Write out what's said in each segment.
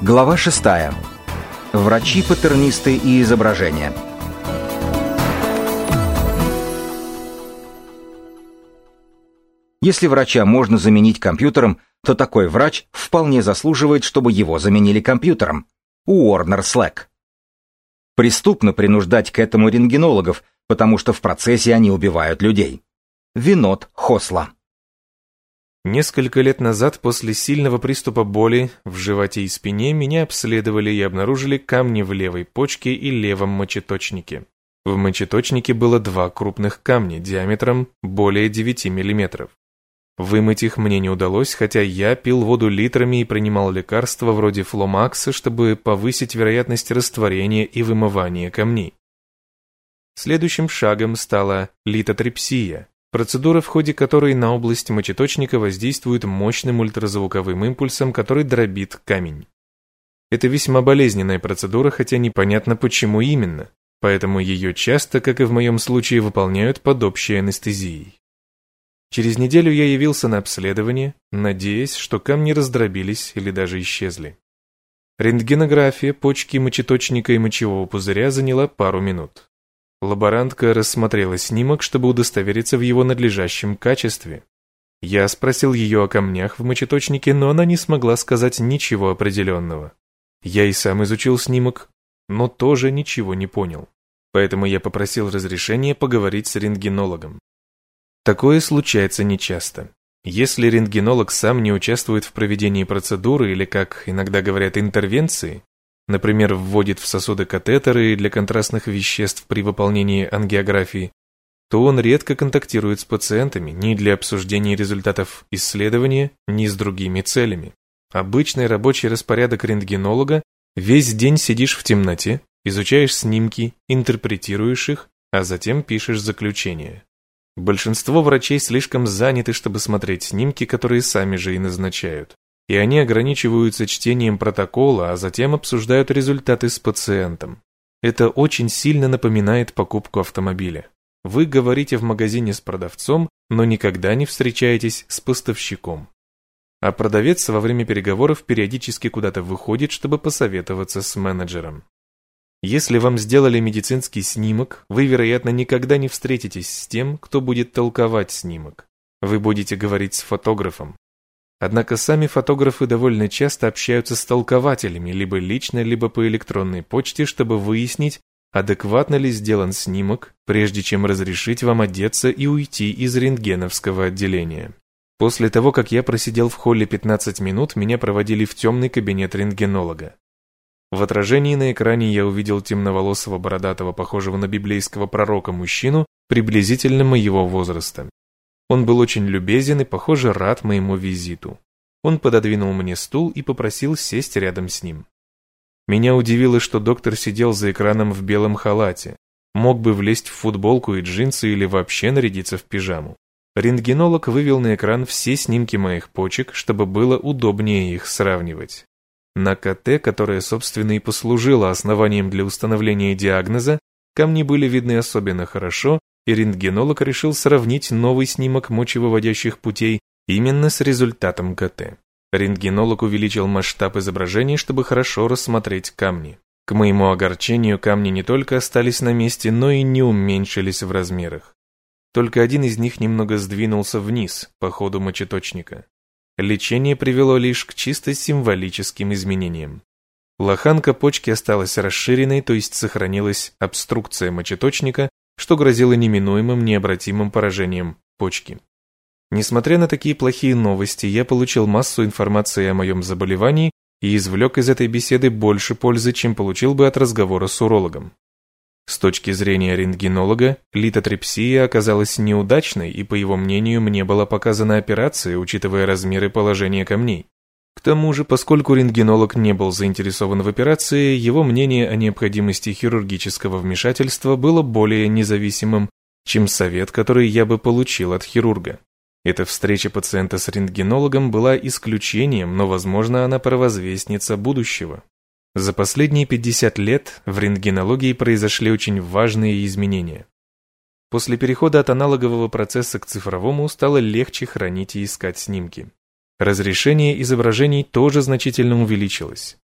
Глава 6. Врачи, патернисты и изображения. Если врача можно заменить компьютером, то такой врач вполне заслуживает, чтобы его заменили компьютером. Уорнер Слэк. Преступно принуждать к этому рентгенологов, потому что в процессе они убивают людей. Винот Хосла. Несколько лет назад после сильного приступа боли в животе и спине меня обследовали и обнаружили камни в левой почке и левом мочеточнике. В мочеточнике было два крупных камня диаметром более 9 мм. Вымыть их мне не удалось, хотя я пил воду литрами и принимал лекарства вроде фломакса, чтобы повысить вероятность растворения и вымывания камней. Следующим шагом стала литотрепсия, Процедура, в ходе которой на область мочеточника воздействует мощным ультразвуковым импульсом, который дробит камень. Это весьма болезненная процедура, хотя непонятно почему именно, поэтому ее часто, как и в моем случае, выполняют под общей анестезией. Через неделю я явился на обследование, надеясь, что камни раздробились или даже исчезли. Рентгенография почки мочеточника и мочевого пузыря заняла пару минут. Лаборантка рассмотрела снимок, чтобы удостовериться в его надлежащем качестве. Я спросил ее о камнях в мочеточнике, но она не смогла сказать ничего определенного. Я и сам изучил снимок, но тоже ничего не понял. Поэтому я попросил разрешения поговорить с рентгенологом. Такое случается нечасто. Если рентгенолог сам не участвует в проведении процедуры или, как иногда говорят, интервенции, например, вводит в сосуды катетеры для контрастных веществ при выполнении ангиографии, то он редко контактирует с пациентами ни для обсуждения результатов исследования, ни с другими целями. Обычный рабочий распорядок рентгенолога – весь день сидишь в темноте, изучаешь снимки, интерпретируешь их, а затем пишешь заключение. Большинство врачей слишком заняты, чтобы смотреть снимки, которые сами же и назначают и они ограничиваются чтением протокола, а затем обсуждают результаты с пациентом. Это очень сильно напоминает покупку автомобиля. Вы говорите в магазине с продавцом, но никогда не встречаетесь с поставщиком. А продавец во время переговоров периодически куда-то выходит, чтобы посоветоваться с менеджером. Если вам сделали медицинский снимок, вы, вероятно, никогда не встретитесь с тем, кто будет толковать снимок. Вы будете говорить с фотографом, Однако сами фотографы довольно часто общаются с толкователями либо лично, либо по электронной почте, чтобы выяснить, адекватно ли сделан снимок, прежде чем разрешить вам одеться и уйти из рентгеновского отделения. После того, как я просидел в холле 15 минут, меня проводили в темный кабинет рентгенолога. В отражении на экране я увидел темноволосого бородатого, похожего на библейского пророка мужчину, приблизительно моего возраста. Он был очень любезен и, похоже, рад моему визиту. Он пододвинул мне стул и попросил сесть рядом с ним. Меня удивило, что доктор сидел за экраном в белом халате. Мог бы влезть в футболку и джинсы или вообще нарядиться в пижаму. Рентгенолог вывел на экран все снимки моих почек, чтобы было удобнее их сравнивать. На КТ, которое, собственно, и послужило основанием для установления диагноза, камни были видны особенно хорошо, и рентгенолог решил сравнить новый снимок мочевыводящих путей именно с результатом КТ. Рентгенолог увеличил масштаб изображений, чтобы хорошо рассмотреть камни. К моему огорчению, камни не только остались на месте, но и не уменьшились в размерах. Только один из них немного сдвинулся вниз по ходу мочеточника. Лечение привело лишь к чисто символическим изменениям. Лоханка почки осталась расширенной, то есть сохранилась обструкция мочеточника, что грозило неминуемым необратимым поражением почки. Несмотря на такие плохие новости, я получил массу информации о моем заболевании и извлек из этой беседы больше пользы, чем получил бы от разговора с урологом. С точки зрения рентгенолога, литотрепсия оказалась неудачной, и, по его мнению, мне была показана операция, учитывая размеры положения камней. К тому же, поскольку рентгенолог не был заинтересован в операции, его мнение о необходимости хирургического вмешательства было более независимым, чем совет, который я бы получил от хирурга. Эта встреча пациента с рентгенологом была исключением, но, возможно, она провозвестница будущего. За последние 50 лет в рентгенологии произошли очень важные изменения. После перехода от аналогового процесса к цифровому стало легче хранить и искать снимки. Разрешение изображений тоже значительно увеличилось.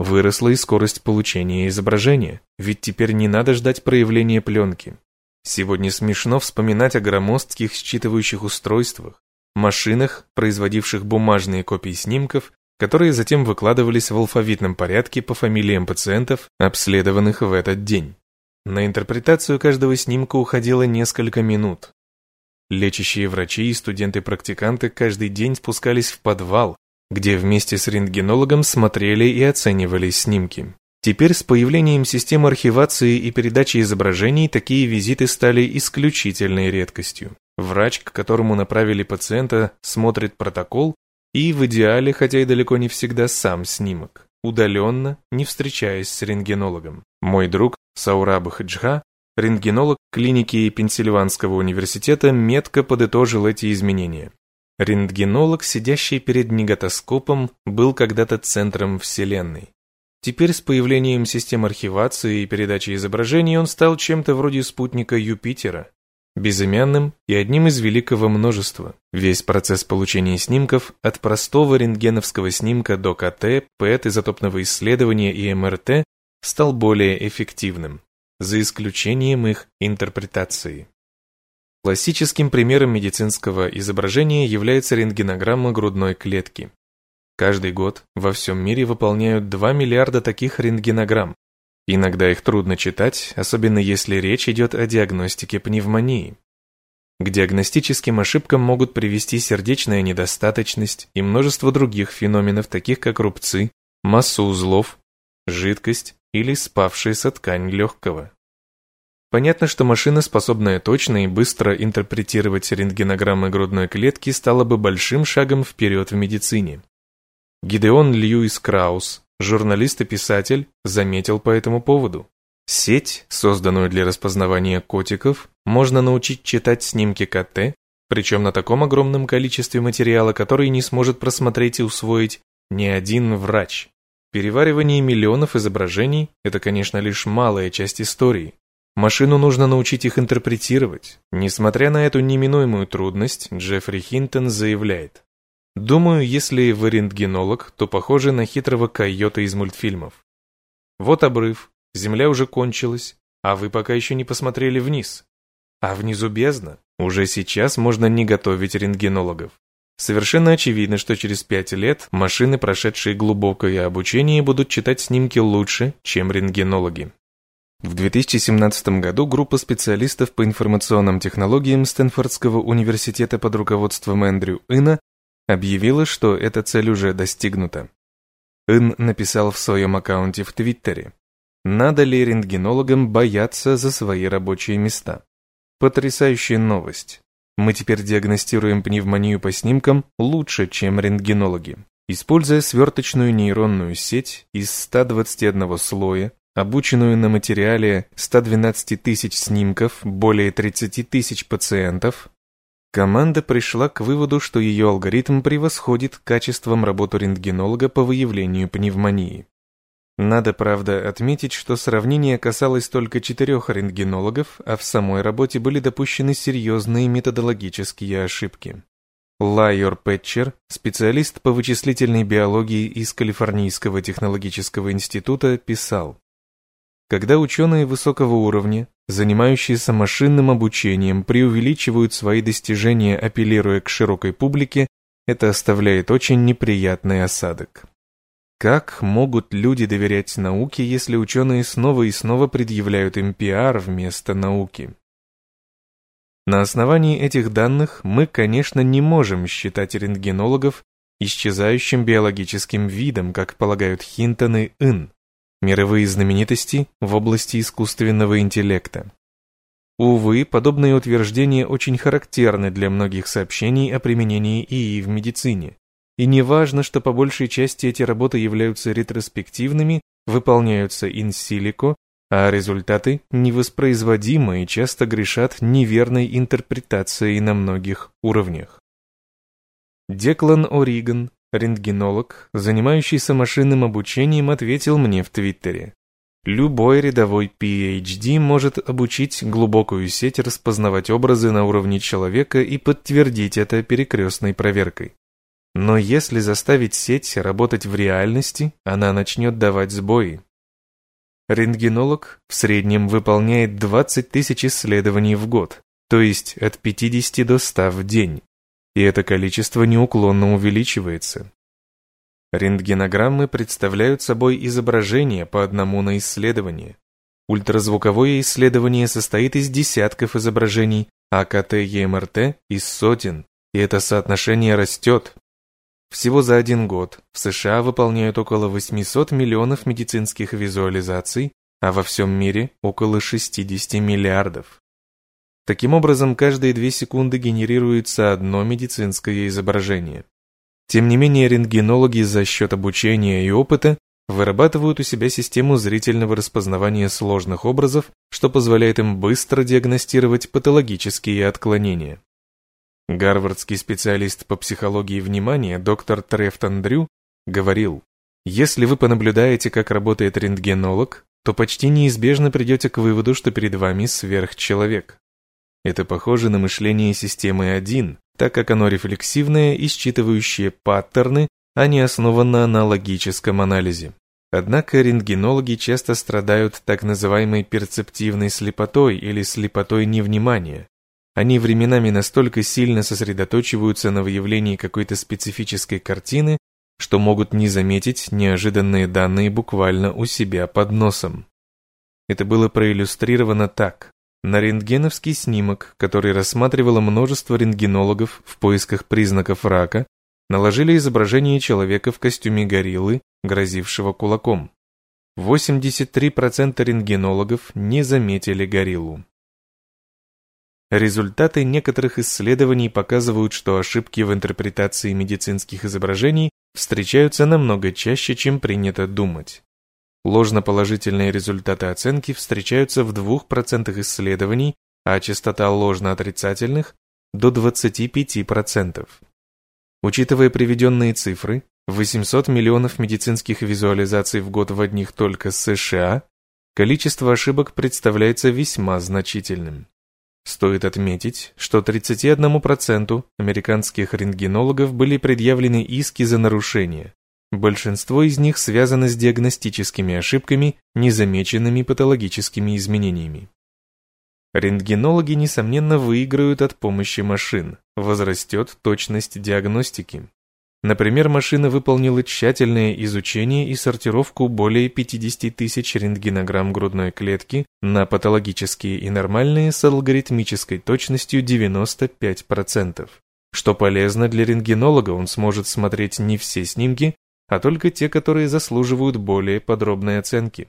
Выросла и скорость получения изображения, ведь теперь не надо ждать проявления пленки. Сегодня смешно вспоминать о громоздких считывающих устройствах, машинах, производивших бумажные копии снимков, которые затем выкладывались в алфавитном порядке по фамилиям пациентов, обследованных в этот день. На интерпретацию каждого снимка уходило несколько минут. Лечащие врачи и студенты-практиканты каждый день спускались в подвал, где вместе с рентгенологом смотрели и оценивали снимки. Теперь с появлением систем архивации и передачи изображений такие визиты стали исключительной редкостью. Врач, к которому направили пациента, смотрит протокол и в идеале, хотя и далеко не всегда, сам снимок, удаленно, не встречаясь с рентгенологом. Мой друг Саураб Хаджха, рентгенолог клиники Пенсильванского университета, метко подытожил эти изменения. Рентгенолог, сидящий перед негатоскопом, был когда-то центром Вселенной. Теперь с появлением систем архивации и передачи изображений он стал чем-то вроде спутника Юпитера, безымянным и одним из великого множества. Весь процесс получения снимков от простого рентгеновского снимка до КТ, ПЭТ, изотопного исследования и МРТ стал более эффективным, за исключением их интерпретации. Классическим примером медицинского изображения является рентгенограмма грудной клетки. Каждый год во всем мире выполняют 2 миллиарда таких рентгенограмм. Иногда их трудно читать, особенно если речь идет о диагностике пневмонии. К диагностическим ошибкам могут привести сердечная недостаточность и множество других феноменов, таких как рубцы, масса узлов, жидкость или спавшаяся ткань легкого. Понятно, что машина, способная точно и быстро интерпретировать рентгенограммы грудной клетки, стала бы большим шагом вперед в медицине. Гидеон Льюис Краус, журналист и писатель, заметил по этому поводу. Сеть, созданную для распознавания котиков, можно научить читать снимки КТ, причем на таком огромном количестве материала, который не сможет просмотреть и усвоить ни один врач. Переваривание миллионов изображений – это, конечно, лишь малая часть истории. Машину нужно научить их интерпретировать. Несмотря на эту неминуемую трудность, Джеффри Хинтон заявляет. Думаю, если вы рентгенолог, то похожи на хитрого койота из мультфильмов. Вот обрыв, земля уже кончилась, а вы пока еще не посмотрели вниз. А внизу бездна. Уже сейчас можно не готовить рентгенологов. Совершенно очевидно, что через пять лет машины, прошедшие глубокое обучение, будут читать снимки лучше, чем рентгенологи. В 2017 году группа специалистов по информационным технологиям Стэнфордского университета под руководством Эндрю Ина объявила, что эта цель уже достигнута. Ин написал в своем аккаунте в Твиттере, надо ли рентгенологам бояться за свои рабочие места. Потрясающая новость. Мы теперь диагностируем пневмонию по снимкам лучше, чем рентгенологи. Используя сверточную нейронную сеть из 121 слоя, обученную на материале 112 тысяч снимков более 30 тысяч пациентов, команда пришла к выводу, что ее алгоритм превосходит качеством работу рентгенолога по выявлению пневмонии. Надо, правда, отметить, что сравнение касалось только четырех рентгенологов, а в самой работе были допущены серьезные методологические ошибки. Лайор Пэтчер, специалист по вычислительной биологии из Калифорнийского технологического института, писал, когда ученые высокого уровня, занимающиеся машинным обучением, преувеличивают свои достижения, апеллируя к широкой публике, это оставляет очень неприятный осадок. Как могут люди доверять науке, если ученые снова и снова предъявляют им пиар вместо науки? На основании этих данных мы, конечно, не можем считать рентгенологов исчезающим биологическим видом, как полагают Хинтон и Ин мировые знаменитости в области искусственного интеллекта. Увы, подобные утверждения очень характерны для многих сообщений о применении ИИ в медицине. И не важно, что по большей части эти работы являются ретроспективными, выполняются инсилико, а результаты невоспроизводимы и часто грешат неверной интерпретацией на многих уровнях. Деклан О'Риган, рентгенолог, занимающийся машинным обучением, ответил мне в Твиттере. Любой рядовой PhD может обучить глубокую сеть распознавать образы на уровне человека и подтвердить это перекрестной проверкой. Но если заставить сеть работать в реальности, она начнет давать сбои. Рентгенолог в среднем выполняет 20 тысяч исследований в год, то есть от 50 до 100 в день, и это количество неуклонно увеличивается. Рентгенограммы представляют собой изображение по одному на исследование. Ультразвуковое исследование состоит из десятков изображений, а КТ и МРТ – из сотен, и это соотношение растет. Всего за один год в США выполняют около 800 миллионов медицинских визуализаций, а во всем мире около 60 миллиардов. Таким образом, каждые две секунды генерируется одно медицинское изображение. Тем не менее, рентгенологи за счет обучения и опыта вырабатывают у себя систему зрительного распознавания сложных образов, что позволяет им быстро диагностировать патологические отклонения. Гарвардский специалист по психологии внимания доктор Трефтон Дрю говорил, если вы понаблюдаете, как работает рентгенолог, то почти неизбежно придете к выводу, что перед вами сверхчеловек. Это похоже на мышление системы 1, так как оно рефлексивное и считывающее паттерны, а не основано на логическом анализе. Однако рентгенологи часто страдают так называемой перцептивной слепотой или слепотой невнимания. Они временами настолько сильно сосредоточиваются на выявлении какой-то специфической картины, что могут не заметить неожиданные данные буквально у себя под носом. Это было проиллюстрировано так. На рентгеновский снимок, который рассматривало множество рентгенологов в поисках признаков рака, наложили изображение человека в костюме гориллы, грозившего кулаком. 83% рентгенологов не заметили гориллу. Результаты некоторых исследований показывают, что ошибки в интерпретации медицинских изображений встречаются намного чаще, чем принято думать. Ложноположительные результаты оценки встречаются в 2% исследований, а частота ложноотрицательных – до 25%. Учитывая приведенные цифры, 800 миллионов медицинских визуализаций в год в одних только США, количество ошибок представляется весьма значительным. Стоит отметить, что 31% американских рентгенологов были предъявлены иски за нарушения, Большинство из них связано с диагностическими ошибками, незамеченными патологическими изменениями. Рентгенологи, несомненно, выиграют от помощи машин, возрастет точность диагностики. Например, машина выполнила тщательное изучение и сортировку более 50 тысяч рентгенограмм грудной клетки на патологические и нормальные с алгоритмической точностью 95%. Что полезно для рентгенолога, он сможет смотреть не все снимки, а только те, которые заслуживают более подробной оценки.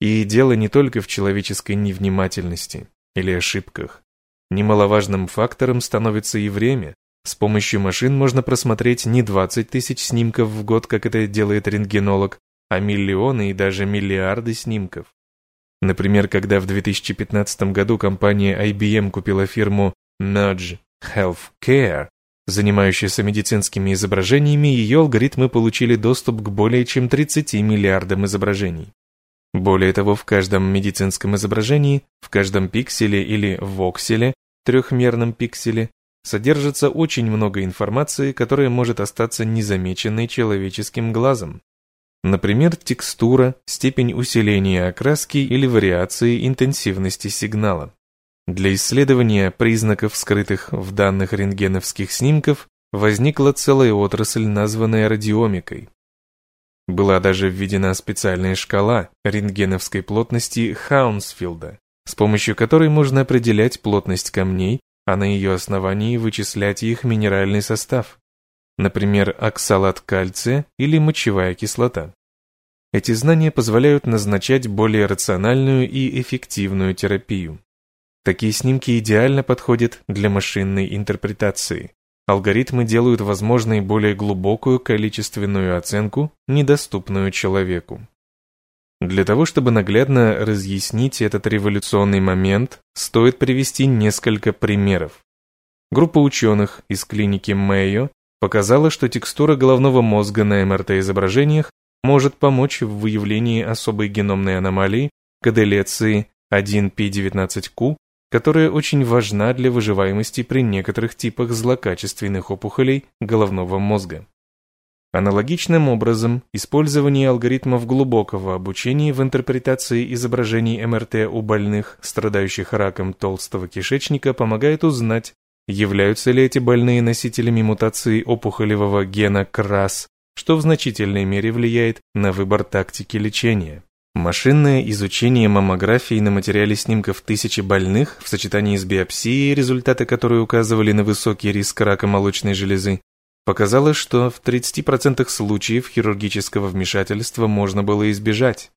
И дело не только в человеческой невнимательности или ошибках. Немаловажным фактором становится и время. С помощью машин можно просмотреть не 20 тысяч снимков в год, как это делает рентгенолог, а миллионы и даже миллиарды снимков. Например, когда в 2015 году компания IBM купила фирму Nudge Healthcare, Занимающаяся медицинскими изображениями, ее алгоритмы получили доступ к более чем 30 миллиардам изображений. Более того, в каждом медицинском изображении, в каждом пикселе или вокселе, трехмерном пикселе, содержится очень много информации, которая может остаться незамеченной человеческим глазом. Например, текстура, степень усиления окраски или вариации интенсивности сигнала. Для исследования признаков, скрытых в данных рентгеновских снимков, возникла целая отрасль, названная радиомикой. Была даже введена специальная шкала рентгеновской плотности Хаунсфилда, с помощью которой можно определять плотность камней, а на ее основании вычислять их минеральный состав, например, оксалат кальция или мочевая кислота. Эти знания позволяют назначать более рациональную и эффективную терапию. Такие снимки идеально подходят для машинной интерпретации. Алгоритмы делают возможной более глубокую количественную оценку, недоступную человеку. Для того, чтобы наглядно разъяснить этот революционный момент, стоит привести несколько примеров. Группа ученых из клиники Мэйо показала, что текстура головного мозга на МРТ-изображениях может помочь в выявлении особой геномной аномалии каделеции 1P19Q, которая очень важна для выживаемости при некоторых типах злокачественных опухолей головного мозга. Аналогичным образом, использование алгоритмов глубокого обучения в интерпретации изображений МРТ у больных, страдающих раком толстого кишечника, помогает узнать, являются ли эти больные носителями мутации опухолевого гена КРАС, что в значительной мере влияет на выбор тактики лечения. Машинное изучение маммографии на материале снимков тысячи больных в сочетании с биопсией, результаты которой указывали на высокий риск рака молочной железы, показало, что в 30% случаев хирургического вмешательства можно было избежать.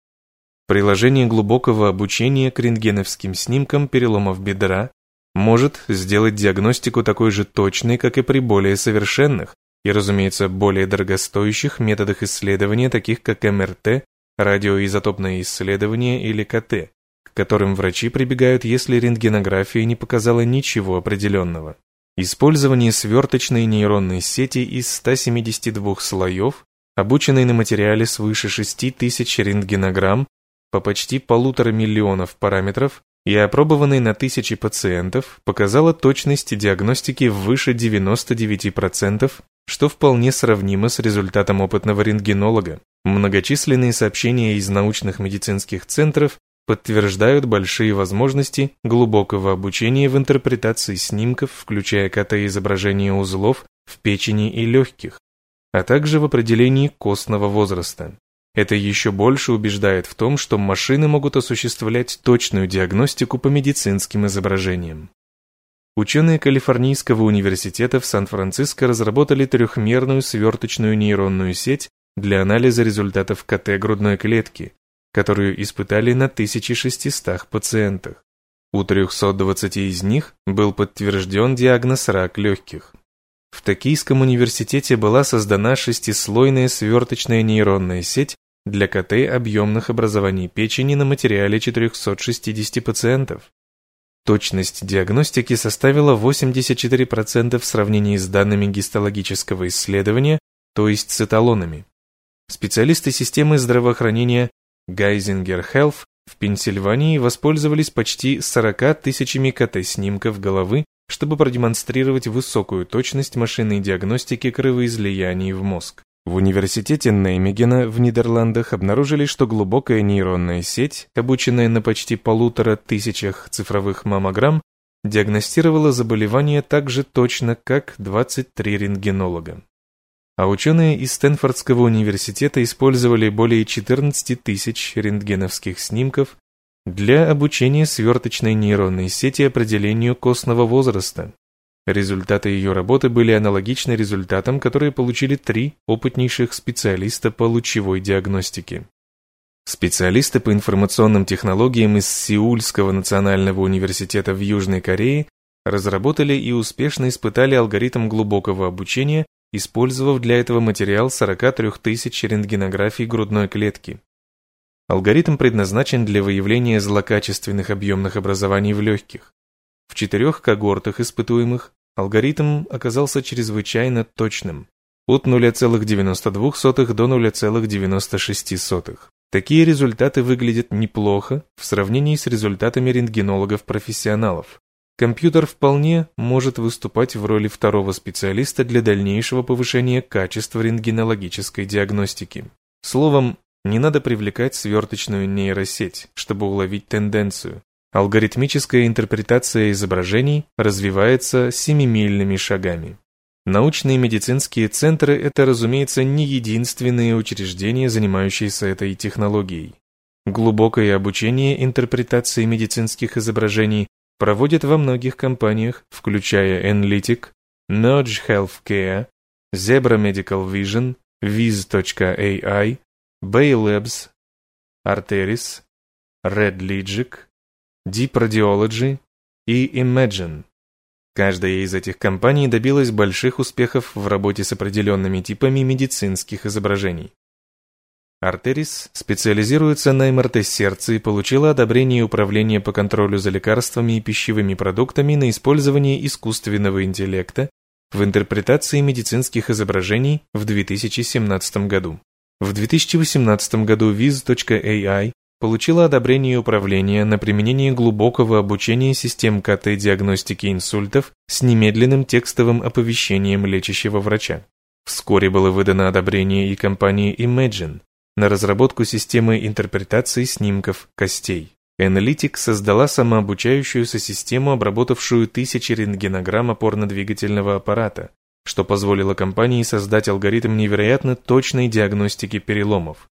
Приложение глубокого обучения к рентгеновским снимкам переломов бедра может сделать диагностику такой же точной, как и при более совершенных и, разумеется, более дорогостоящих методах исследования, таких как МРТ, радиоизотопное исследование или КТ, к которым врачи прибегают, если рентгенография не показала ничего определенного. Использование сверточной нейронной сети из 172 слоев, обученной на материале свыше 6000 рентгенограмм по почти полутора миллионов параметров и опробованной на тысячи пациентов, показала точность диагностики выше 99%, что вполне сравнимо с результатом опытного рентгенолога. Многочисленные сообщения из научных медицинских центров подтверждают большие возможности глубокого обучения в интерпретации снимков, включая КТ-изображение узлов в печени и легких, а также в определении костного возраста. Это еще больше убеждает в том, что машины могут осуществлять точную диагностику по медицинским изображениям. Ученые Калифорнийского университета в Сан-Франциско разработали трехмерную сверточную нейронную сеть для анализа результатов КТ грудной клетки, которую испытали на 1600 пациентах. У 320 из них был подтвержден диагноз рак легких. В Токийском университете была создана шестислойная сверточная нейронная сеть для КТ объемных образований печени на материале 460 пациентов. Точность диагностики составила 84% в сравнении с данными гистологического исследования, то есть с эталонами. Специалисты системы здравоохранения Geisinger Health в Пенсильвании воспользовались почти 40 тысячами КТ-снимков головы, чтобы продемонстрировать высокую точность машинной диагностики кровоизлияний в мозг. В университете Неймегена в Нидерландах обнаружили, что глубокая нейронная сеть, обученная на почти полутора тысячах цифровых маммограмм, диагностировала заболевание так же точно, как 23 рентгенолога. А ученые из Стэнфордского университета использовали более 14 тысяч рентгеновских снимков для обучения сверточной нейронной сети определению костного возраста. Результаты ее работы были аналогичны результатам, которые получили три опытнейших специалиста по лучевой диагностике. Специалисты по информационным технологиям из Сеульского национального университета в Южной Корее разработали и успешно испытали алгоритм глубокого обучения, использовав для этого материал 43 тысяч рентгенографий грудной клетки. Алгоритм предназначен для выявления злокачественных объемных образований в легких. В четырех когортах испытуемых алгоритм оказался чрезвычайно точным – от 0,92 до 0,96. Такие результаты выглядят неплохо в сравнении с результатами рентгенологов-профессионалов. Компьютер вполне может выступать в роли второго специалиста для дальнейшего повышения качества рентгенологической диагностики. Словом, не надо привлекать сверточную нейросеть, чтобы уловить тенденцию. Алгоритмическая интерпретация изображений развивается семимильными шагами. Научные медицинские центры – это, разумеется, не единственные учреждения, занимающиеся этой технологией. Глубокое обучение интерпретации медицинских изображений проводят во многих компаниях, включая Enlytic, Nudge Healthcare, Zebra Medical Vision, Viz.ai, Bay Labs, Arteris, Red Legic, Deep Radiology и Imagine. Каждая из этих компаний добилась больших успехов в работе с определенными типами медицинских изображений. Arteris специализируется на МРТ сердца и получила одобрение Управления по контролю за лекарствами и пищевыми продуктами на использование искусственного интеллекта в интерпретации медицинских изображений в 2017 году. В 2018 году Viz.ai получила одобрение управления на применение глубокого обучения систем КТ-диагностики инсультов с немедленным текстовым оповещением лечащего врача. Вскоре было выдано одобрение и компании Imagine на разработку системы интерпретации снимков костей. Analytic создала самообучающуюся систему, обработавшую тысячи рентгенограмм опорно-двигательного аппарата, что позволило компании создать алгоритм невероятно точной диагностики переломов.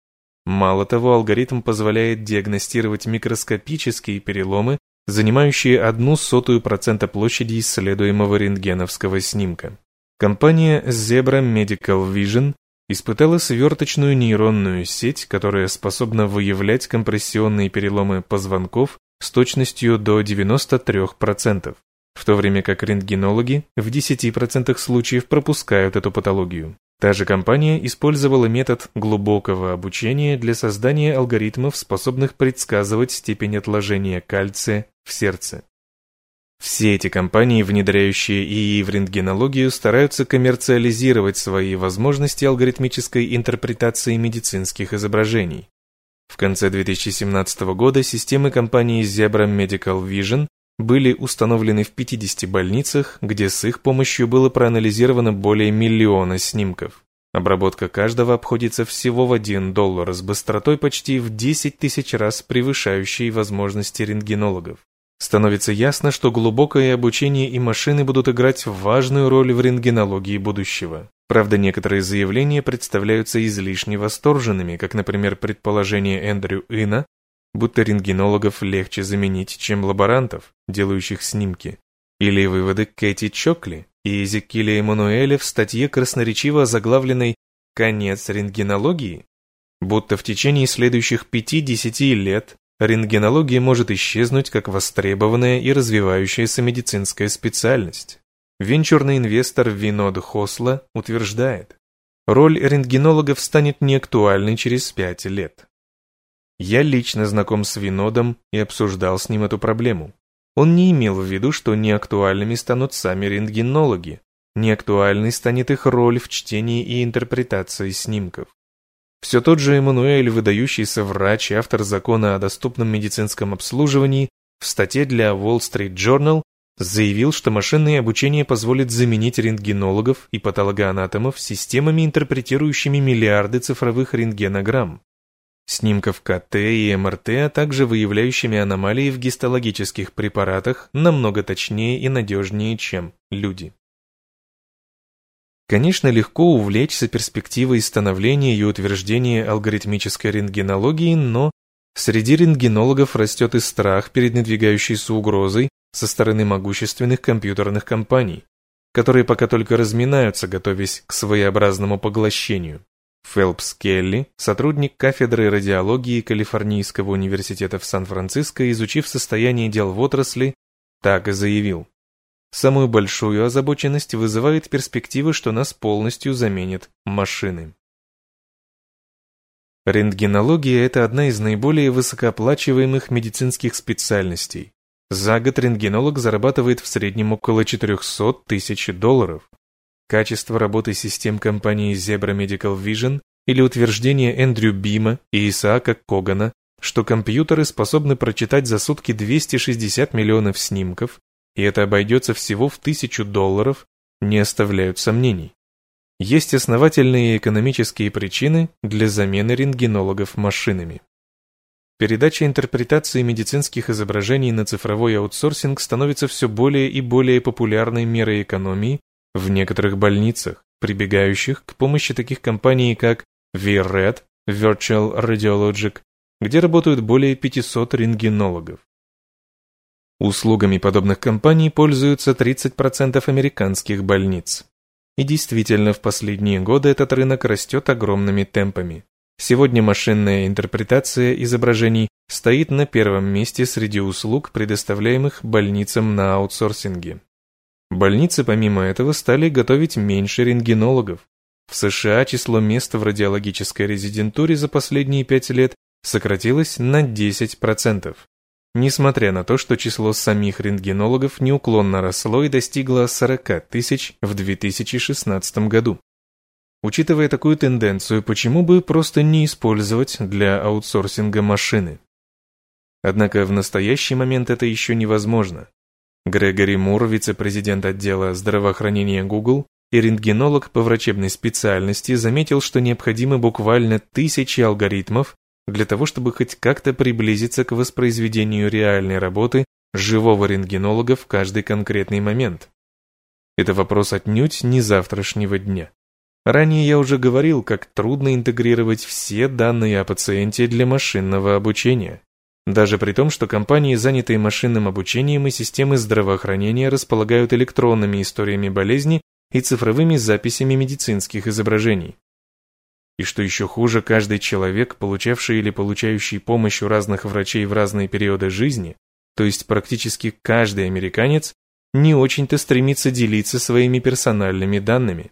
Мало того, алгоритм позволяет диагностировать микроскопические переломы, занимающие одну сотую процента площади исследуемого рентгеновского снимка. Компания Zebra Medical Vision испытала сверточную нейронную сеть, которая способна выявлять компрессионные переломы позвонков с точностью до 93%, в то время как рентгенологи в 10% случаев пропускают эту патологию. Та же компания использовала метод глубокого обучения для создания алгоритмов, способных предсказывать степень отложения кальция в сердце. Все эти компании, внедряющие ИИ в рентгенологию, стараются коммерциализировать свои возможности алгоритмической интерпретации медицинских изображений. В конце 2017 года системы компании Zebra Medical Vision были установлены в 50 больницах, где с их помощью было проанализировано более миллиона снимков. Обработка каждого обходится всего в 1 доллар с быстротой почти в 10 тысяч раз превышающей возможности рентгенологов. Становится ясно, что глубокое обучение и машины будут играть важную роль в рентгенологии будущего. Правда, некоторые заявления представляются излишне восторженными, как, например, предположение Эндрю Ина, будто рентгенологов легче заменить, чем лаборантов, делающих снимки, или выводы Кэти Чокли и Эзекиля Эммануэля в статье красноречиво заглавленной «Конец рентгенологии», будто в течение следующих 5-10 лет рентгенология может исчезнуть как востребованная и развивающаяся медицинская специальность. Венчурный инвестор Винод Хосла утверждает, роль рентгенологов станет неактуальной через 5 лет. Я лично знаком с Винодом и обсуждал с ним эту проблему. Он не имел в виду, что неактуальными станут сами рентгенологи, неактуальной станет их роль в чтении и интерпретации снимков. Все тот же Эммануэль, выдающийся врач и автор закона о доступном медицинском обслуживании, в статье для Wall Street Journal заявил, что машинное обучение позволит заменить рентгенологов и патологоанатомов системами, интерпретирующими миллиарды цифровых рентгенограмм, снимков КТ и МРТ, а также выявляющими аномалии в гистологических препаратах намного точнее и надежнее, чем люди. Конечно, легко увлечься перспективой становления и утверждения алгоритмической рентгенологии, но среди рентгенологов растет и страх перед надвигающейся угрозой со стороны могущественных компьютерных компаний, которые пока только разминаются, готовясь к своеобразному поглощению. Фелпс Келли, сотрудник кафедры радиологии Калифорнийского университета в Сан-Франциско, изучив состояние дел в отрасли, так и заявил. Самую большую озабоченность вызывает перспектива, что нас полностью заменят машины. Рентгенология – это одна из наиболее высокооплачиваемых медицинских специальностей. За год рентгенолог зарабатывает в среднем около 400 тысяч долларов. Качество работы систем компании Zebra Medical Vision или утверждение Эндрю Бима и Исаака Когана, что компьютеры способны прочитать за сутки 260 миллионов снимков, и это обойдется всего в тысячу долларов, не оставляют сомнений. Есть основательные экономические причины для замены рентгенологов машинами. Передача интерпретации медицинских изображений на цифровой аутсорсинг становится все более и более популярной мерой экономии в некоторых больницах, прибегающих к помощи таких компаний, как VRED, Virtual Radiologic, где работают более 500 рентгенологов. Услугами подобных компаний пользуются 30% американских больниц. И действительно, в последние годы этот рынок растет огромными темпами. Сегодня машинная интерпретация изображений стоит на первом месте среди услуг, предоставляемых больницам на аутсорсинге. Больницы, помимо этого, стали готовить меньше рентгенологов. В США число мест в радиологической резидентуре за последние пять лет сократилось на 10% несмотря на то, что число самих рентгенологов неуклонно росло и достигло 40 тысяч в 2016 году. Учитывая такую тенденцию, почему бы просто не использовать для аутсорсинга машины? Однако в настоящий момент это еще невозможно. Грегори Мур, вице-президент отдела здравоохранения Google и рентгенолог по врачебной специальности, заметил, что необходимы буквально тысячи алгоритмов для того, чтобы хоть как-то приблизиться к воспроизведению реальной работы живого рентгенолога в каждый конкретный момент. Это вопрос отнюдь не завтрашнего дня. Ранее я уже говорил, как трудно интегрировать все данные о пациенте для машинного обучения. Даже при том, что компании, занятые машинным обучением и системы здравоохранения, располагают электронными историями болезни и цифровыми записями медицинских изображений. И что еще хуже, каждый человек, получавший или получающий помощь у разных врачей в разные периоды жизни, то есть практически каждый американец, не очень-то стремится делиться своими персональными данными.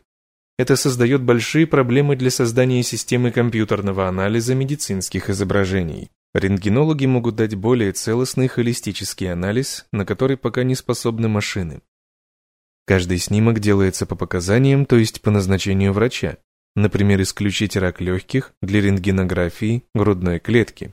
Это создает большие проблемы для создания системы компьютерного анализа медицинских изображений. Рентгенологи могут дать более целостный холистический анализ, на который пока не способны машины. Каждый снимок делается по показаниям, то есть по назначению врача, например, исключить рак легких для рентгенографии грудной клетки.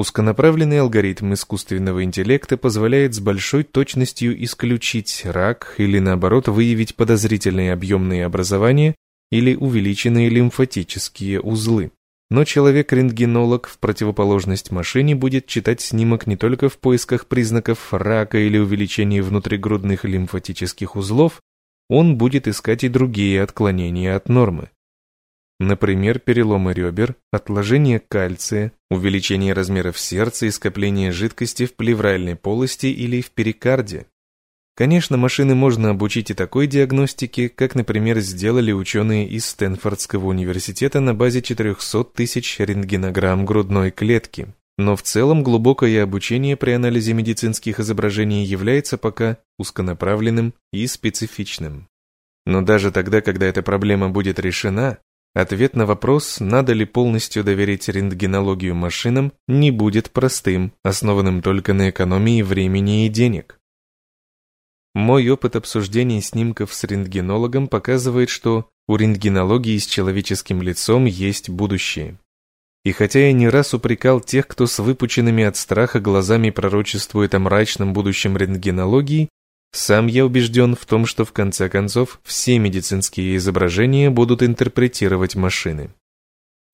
Узконаправленный алгоритм искусственного интеллекта позволяет с большой точностью исключить рак или наоборот выявить подозрительные объемные образования или увеличенные лимфатические узлы. Но человек-рентгенолог в противоположность машине будет читать снимок не только в поисках признаков рака или увеличения внутригрудных лимфатических узлов, он будет искать и другие отклонения от нормы. Например, переломы ребер, отложение кальция, увеличение размеров сердца и скопление жидкости в плевральной полости или в перикарде. Конечно, машины можно обучить и такой диагностике, как, например, сделали ученые из Стэнфордского университета на базе 400 тысяч рентгенограмм грудной клетки. Но в целом глубокое обучение при анализе медицинских изображений является пока узконаправленным и специфичным. Но даже тогда, когда эта проблема будет решена, ответ на вопрос, надо ли полностью доверить рентгенологию машинам, не будет простым, основанным только на экономии времени и денег. Мой опыт обсуждения снимков с рентгенологом показывает, что у рентгенологии с человеческим лицом есть будущее. И хотя я не раз упрекал тех, кто с выпученными от страха глазами пророчествует о мрачном будущем рентгенологии, сам я убежден в том, что в конце концов все медицинские изображения будут интерпретировать машины.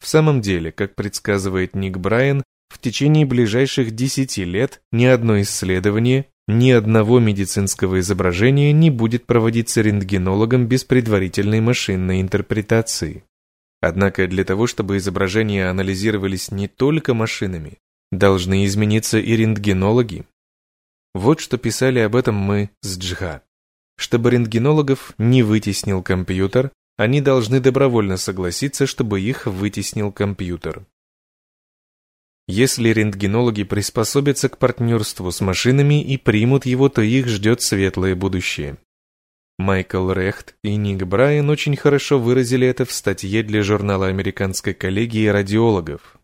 В самом деле, как предсказывает Ник Брайан, в течение ближайших 10 лет ни одно исследование ни одного медицинского изображения не будет проводиться рентгенологом без предварительной машинной интерпретации. Однако для того, чтобы изображения анализировались не только машинами, должны измениться и рентгенологи. Вот что писали об этом мы с Джха. Чтобы рентгенологов не вытеснил компьютер, они должны добровольно согласиться, чтобы их вытеснил компьютер. Если рентгенологи приспособятся к партнерству с машинами и примут его, то их ждет светлое будущее. Майкл Рехт и Ник Брайан очень хорошо выразили это в статье для журнала Американской коллегии радиологов.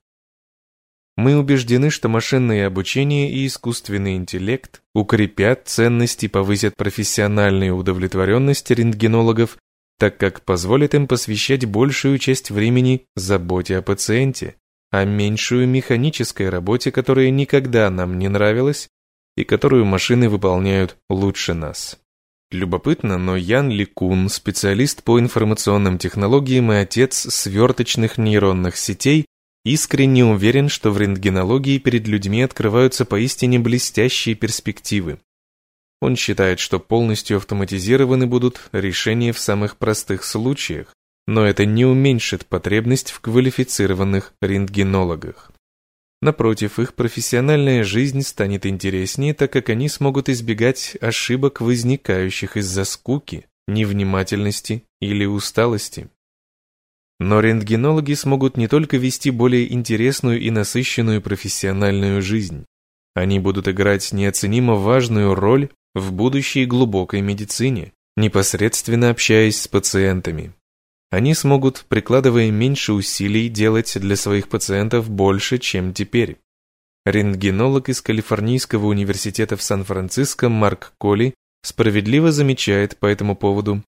Мы убеждены, что машинное обучение и искусственный интеллект укрепят ценность и повысят профессиональную удовлетворенность рентгенологов, так как позволят им посвящать большую часть времени заботе о пациенте, а меньшую механической работе, которая никогда нам не нравилась и которую машины выполняют лучше нас. Любопытно, но Ян Ликун, специалист по информационным технологиям и отец сверточных нейронных сетей, искренне уверен, что в рентгенологии перед людьми открываются поистине блестящие перспективы. Он считает, что полностью автоматизированы будут решения в самых простых случаях, но это не уменьшит потребность в квалифицированных рентгенологах. Напротив, их профессиональная жизнь станет интереснее, так как они смогут избегать ошибок, возникающих из-за скуки, невнимательности или усталости. Но рентгенологи смогут не только вести более интересную и насыщенную профессиональную жизнь, они будут играть неоценимо важную роль в будущей глубокой медицине, непосредственно общаясь с пациентами. Они смогут, прикладывая меньше усилий, делать для своих пациентов больше, чем теперь. Рентгенолог из Калифорнийского университета в Сан-Франциско Марк Коли справедливо замечает по этому поводу.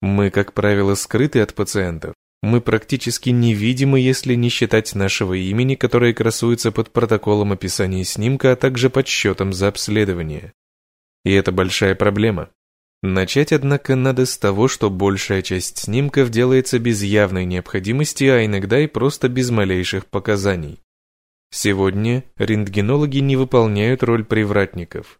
Мы, как правило, скрыты от пациентов. Мы практически невидимы, если не считать нашего имени, которое красуется под протоколом описания снимка, а также под счетом за обследование. И это большая проблема. Начать, однако, надо с того, что большая часть снимков делается без явной необходимости, а иногда и просто без малейших показаний. Сегодня рентгенологи не выполняют роль привратников.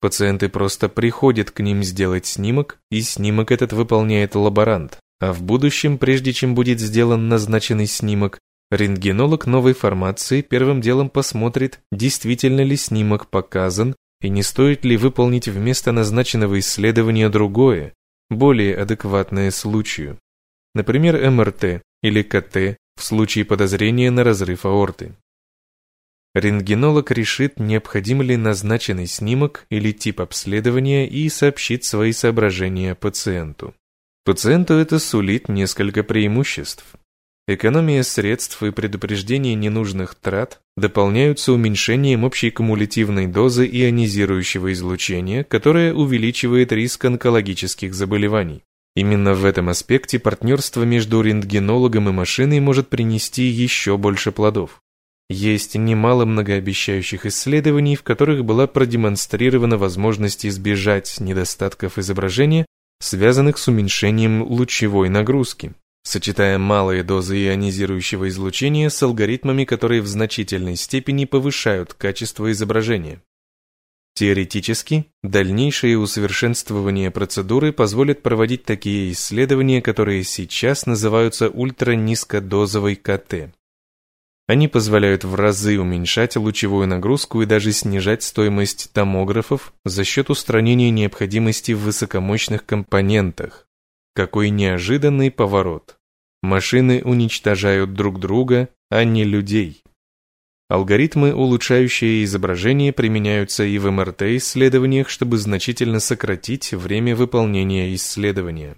Пациенты просто приходят к ним сделать снимок, и снимок этот выполняет лаборант. А в будущем, прежде чем будет сделан назначенный снимок, рентгенолог новой формации первым делом посмотрит, действительно ли снимок показан и не стоит ли выполнить вместо назначенного исследования другое, более адекватное случаю. Например, МРТ или КТ в случае подозрения на разрыв аорты. Рентгенолог решит, необходим ли назначенный снимок или тип обследования и сообщит свои соображения пациенту. Пациенту это сулит несколько преимуществ. Экономия средств и предупреждение ненужных трат дополняются уменьшением общей кумулятивной дозы ионизирующего излучения, которое увеличивает риск онкологических заболеваний. Именно в этом аспекте партнерство между рентгенологом и машиной может принести еще больше плодов. Есть немало многообещающих исследований, в которых была продемонстрирована возможность избежать недостатков изображения, связанных с уменьшением лучевой нагрузки сочетая малые дозы ионизирующего излучения с алгоритмами, которые в значительной степени повышают качество изображения. Теоретически, дальнейшее усовершенствование процедуры позволит проводить такие исследования, которые сейчас называются ультранизкодозовой КТ. Они позволяют в разы уменьшать лучевую нагрузку и даже снижать стоимость томографов за счет устранения необходимости в высокомощных компонентах. Какой неожиданный поворот! Машины уничтожают друг друга, а не людей. Алгоритмы, улучшающие изображение, применяются и в МРТ-исследованиях, чтобы значительно сократить время выполнения исследования.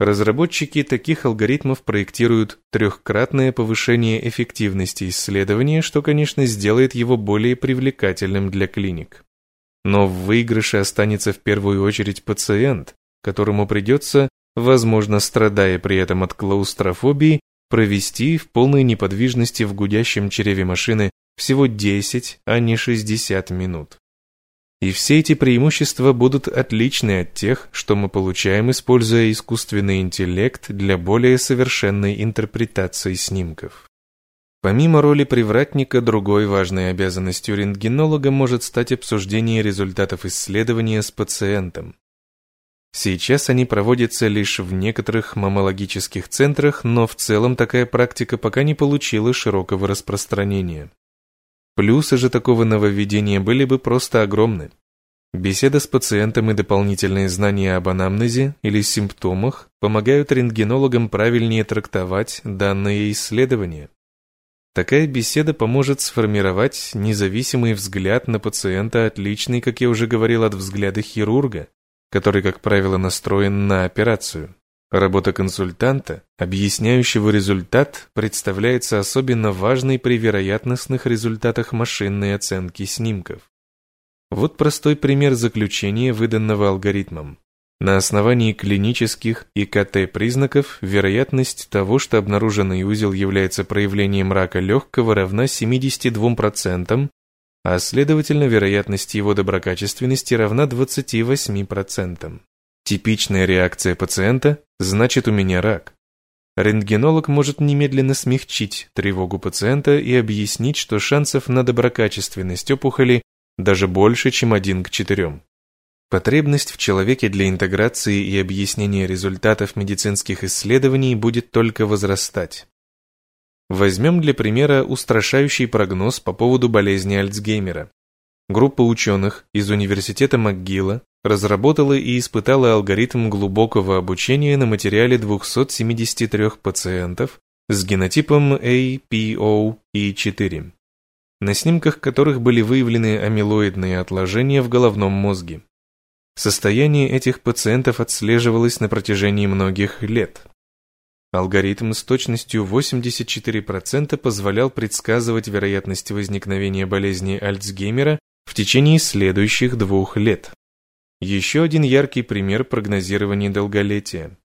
Разработчики таких алгоритмов проектируют трехкратное повышение эффективности исследования, что, конечно, сделает его более привлекательным для клиник. Но в выигрыше останется в первую очередь пациент, которому придется возможно, страдая при этом от клаустрофобии, провести в полной неподвижности в гудящем чреве машины всего 10, а не 60 минут. И все эти преимущества будут отличны от тех, что мы получаем, используя искусственный интеллект для более совершенной интерпретации снимков. Помимо роли привратника, другой важной обязанностью рентгенолога может стать обсуждение результатов исследования с пациентом. Сейчас они проводятся лишь в некоторых маммологических центрах, но в целом такая практика пока не получила широкого распространения. Плюсы же такого нововведения были бы просто огромны. Беседа с пациентом и дополнительные знания об анамнезе или симптомах помогают рентгенологам правильнее трактовать данные исследования. Такая беседа поможет сформировать независимый взгляд на пациента, отличный, как я уже говорил, от взгляда хирурга, который, как правило, настроен на операцию. Работа консультанта, объясняющего результат, представляется особенно важной при вероятностных результатах машинной оценки снимков. Вот простой пример заключения, выданного алгоритмом. На основании клинических и КТ признаков вероятность того, что обнаруженный узел является проявлением рака легкого, равна 72%, а следовательно вероятность его доброкачественности равна 28%. Типичная реакция пациента значит у меня рак. Рентгенолог может немедленно смягчить тревогу пациента и объяснить, что шансов на доброкачественность опухоли даже больше, чем один к четырем. Потребность в человеке для интеграции и объяснения результатов медицинских исследований будет только возрастать. Возьмем для примера устрашающий прогноз по поводу болезни Альцгеймера. Группа ученых из Университета МcГилла разработала и испытала алгоритм глубокого обучения на материале 273 пациентов с генотипом APOE4, на снимках которых были выявлены амилоидные отложения в головном мозге. Состояние этих пациентов отслеживалось на протяжении многих лет. Алгоритм с точностью 84% позволял предсказывать вероятность возникновения болезни Альцгеймера в течение следующих двух лет. Еще один яркий пример прогнозирования долголетия.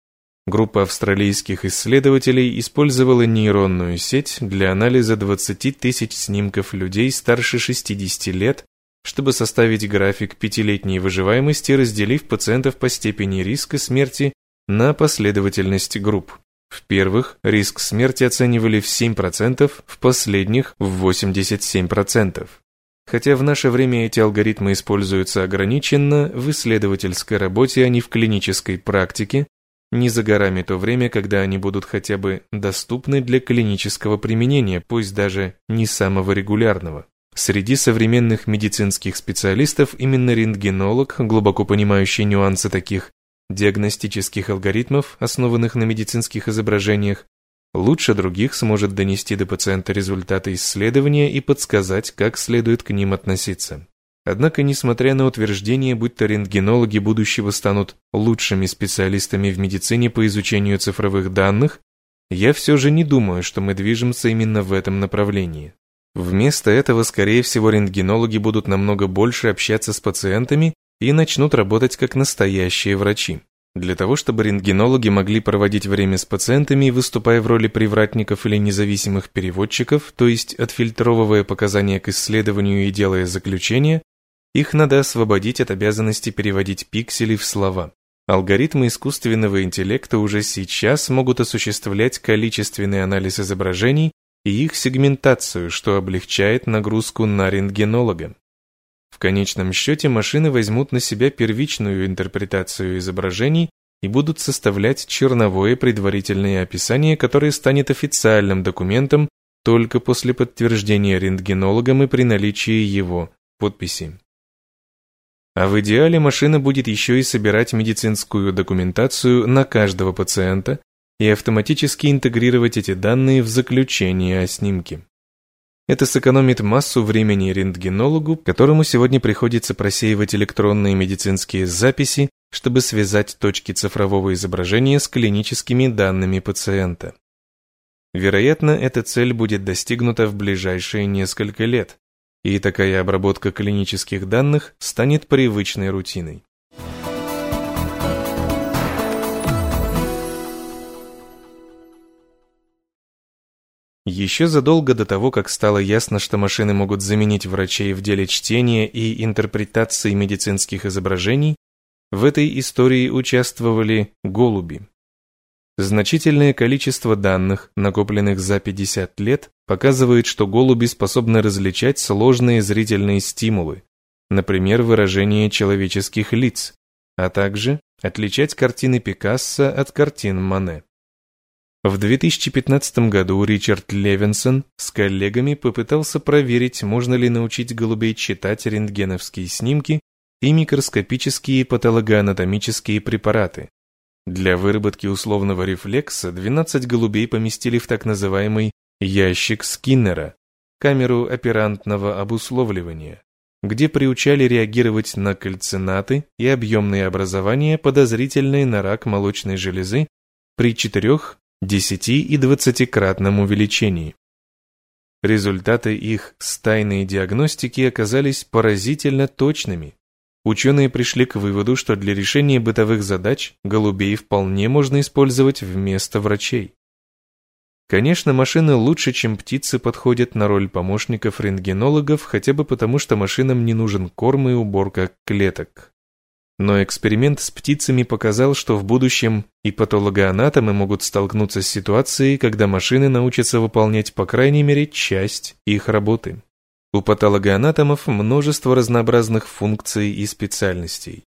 группа австралийских исследователей использовала нейронную сеть для анализа 20 тысяч снимков людей старше 60 лет, чтобы составить график пятилетней выживаемости, разделив пациентов по степени риска смерти на последовательность групп. В первых риск смерти оценивали в 7%, в последних в 87%. Хотя в наше время эти алгоритмы используются ограниченно в исследовательской работе, а не в клинической практике, не за горами то время, когда они будут хотя бы доступны для клинического применения, пусть даже не самого регулярного. Среди современных медицинских специалистов именно рентгенолог, глубоко понимающий нюансы таких диагностических алгоритмов, основанных на медицинских изображениях, лучше других сможет донести до пациента результаты исследования и подсказать, как следует к ним относиться. Однако, несмотря на утверждение, будто рентгенологи будущего станут лучшими специалистами в медицине по изучению цифровых данных, я все же не думаю, что мы движемся именно в этом направлении. Вместо этого, скорее всего, рентгенологи будут намного больше общаться с пациентами и начнут работать как настоящие врачи. Для того, чтобы рентгенологи могли проводить время с пациентами, выступая в роли привратников или независимых переводчиков, то есть отфильтровывая показания к исследованию и делая заключения, их надо освободить от обязанности переводить пиксели в слова. Алгоритмы искусственного интеллекта уже сейчас могут осуществлять количественный анализ изображений и их сегментацию, что облегчает нагрузку на рентгенолога. В конечном счете машины возьмут на себя первичную интерпретацию изображений и будут составлять черновое предварительное описание, которое станет официальным документом только после подтверждения рентгенологом и при наличии его подписи. А в идеале машина будет еще и собирать медицинскую документацию на каждого пациента и автоматически интегрировать эти данные в заключение о снимке. Это сэкономит массу времени рентгенологу, которому сегодня приходится просеивать электронные медицинские записи, чтобы связать точки цифрового изображения с клиническими данными пациента. Вероятно, эта цель будет достигнута в ближайшие несколько лет, и такая обработка клинических данных станет привычной рутиной. Еще задолго до того, как стало ясно, что машины могут заменить врачей в деле чтения и интерпретации медицинских изображений, в этой истории участвовали голуби. Значительное количество данных, накопленных за 50 лет, показывает, что голуби способны различать сложные зрительные стимулы, например, выражение человеческих лиц, а также отличать картины Пикассо от картин Мане. В 2015 году Ричард Левинсон с коллегами попытался проверить, можно ли научить голубей читать рентгеновские снимки и микроскопические патологоанатомические препараты. Для выработки условного рефлекса 12 голубей поместили в так называемый ящик Скиннера, камеру оперантного обусловливания, где приучали реагировать на кальцинаты и объемные образования, подозрительные на рак молочной железы при 4 10 и 20-кратном увеличении. Результаты их стайной диагностики оказались поразительно точными. Ученые пришли к выводу, что для решения бытовых задач голубей вполне можно использовать вместо врачей. Конечно, машины лучше, чем птицы, подходят на роль помощников рентгенологов, хотя бы потому, что машинам не нужен корм и уборка клеток. Но эксперимент с птицами показал, что в будущем и патологоанатомы могут столкнуться с ситуацией, когда машины научатся выполнять по крайней мере часть их работы. У патологоанатомов множество разнообразных функций и специальностей.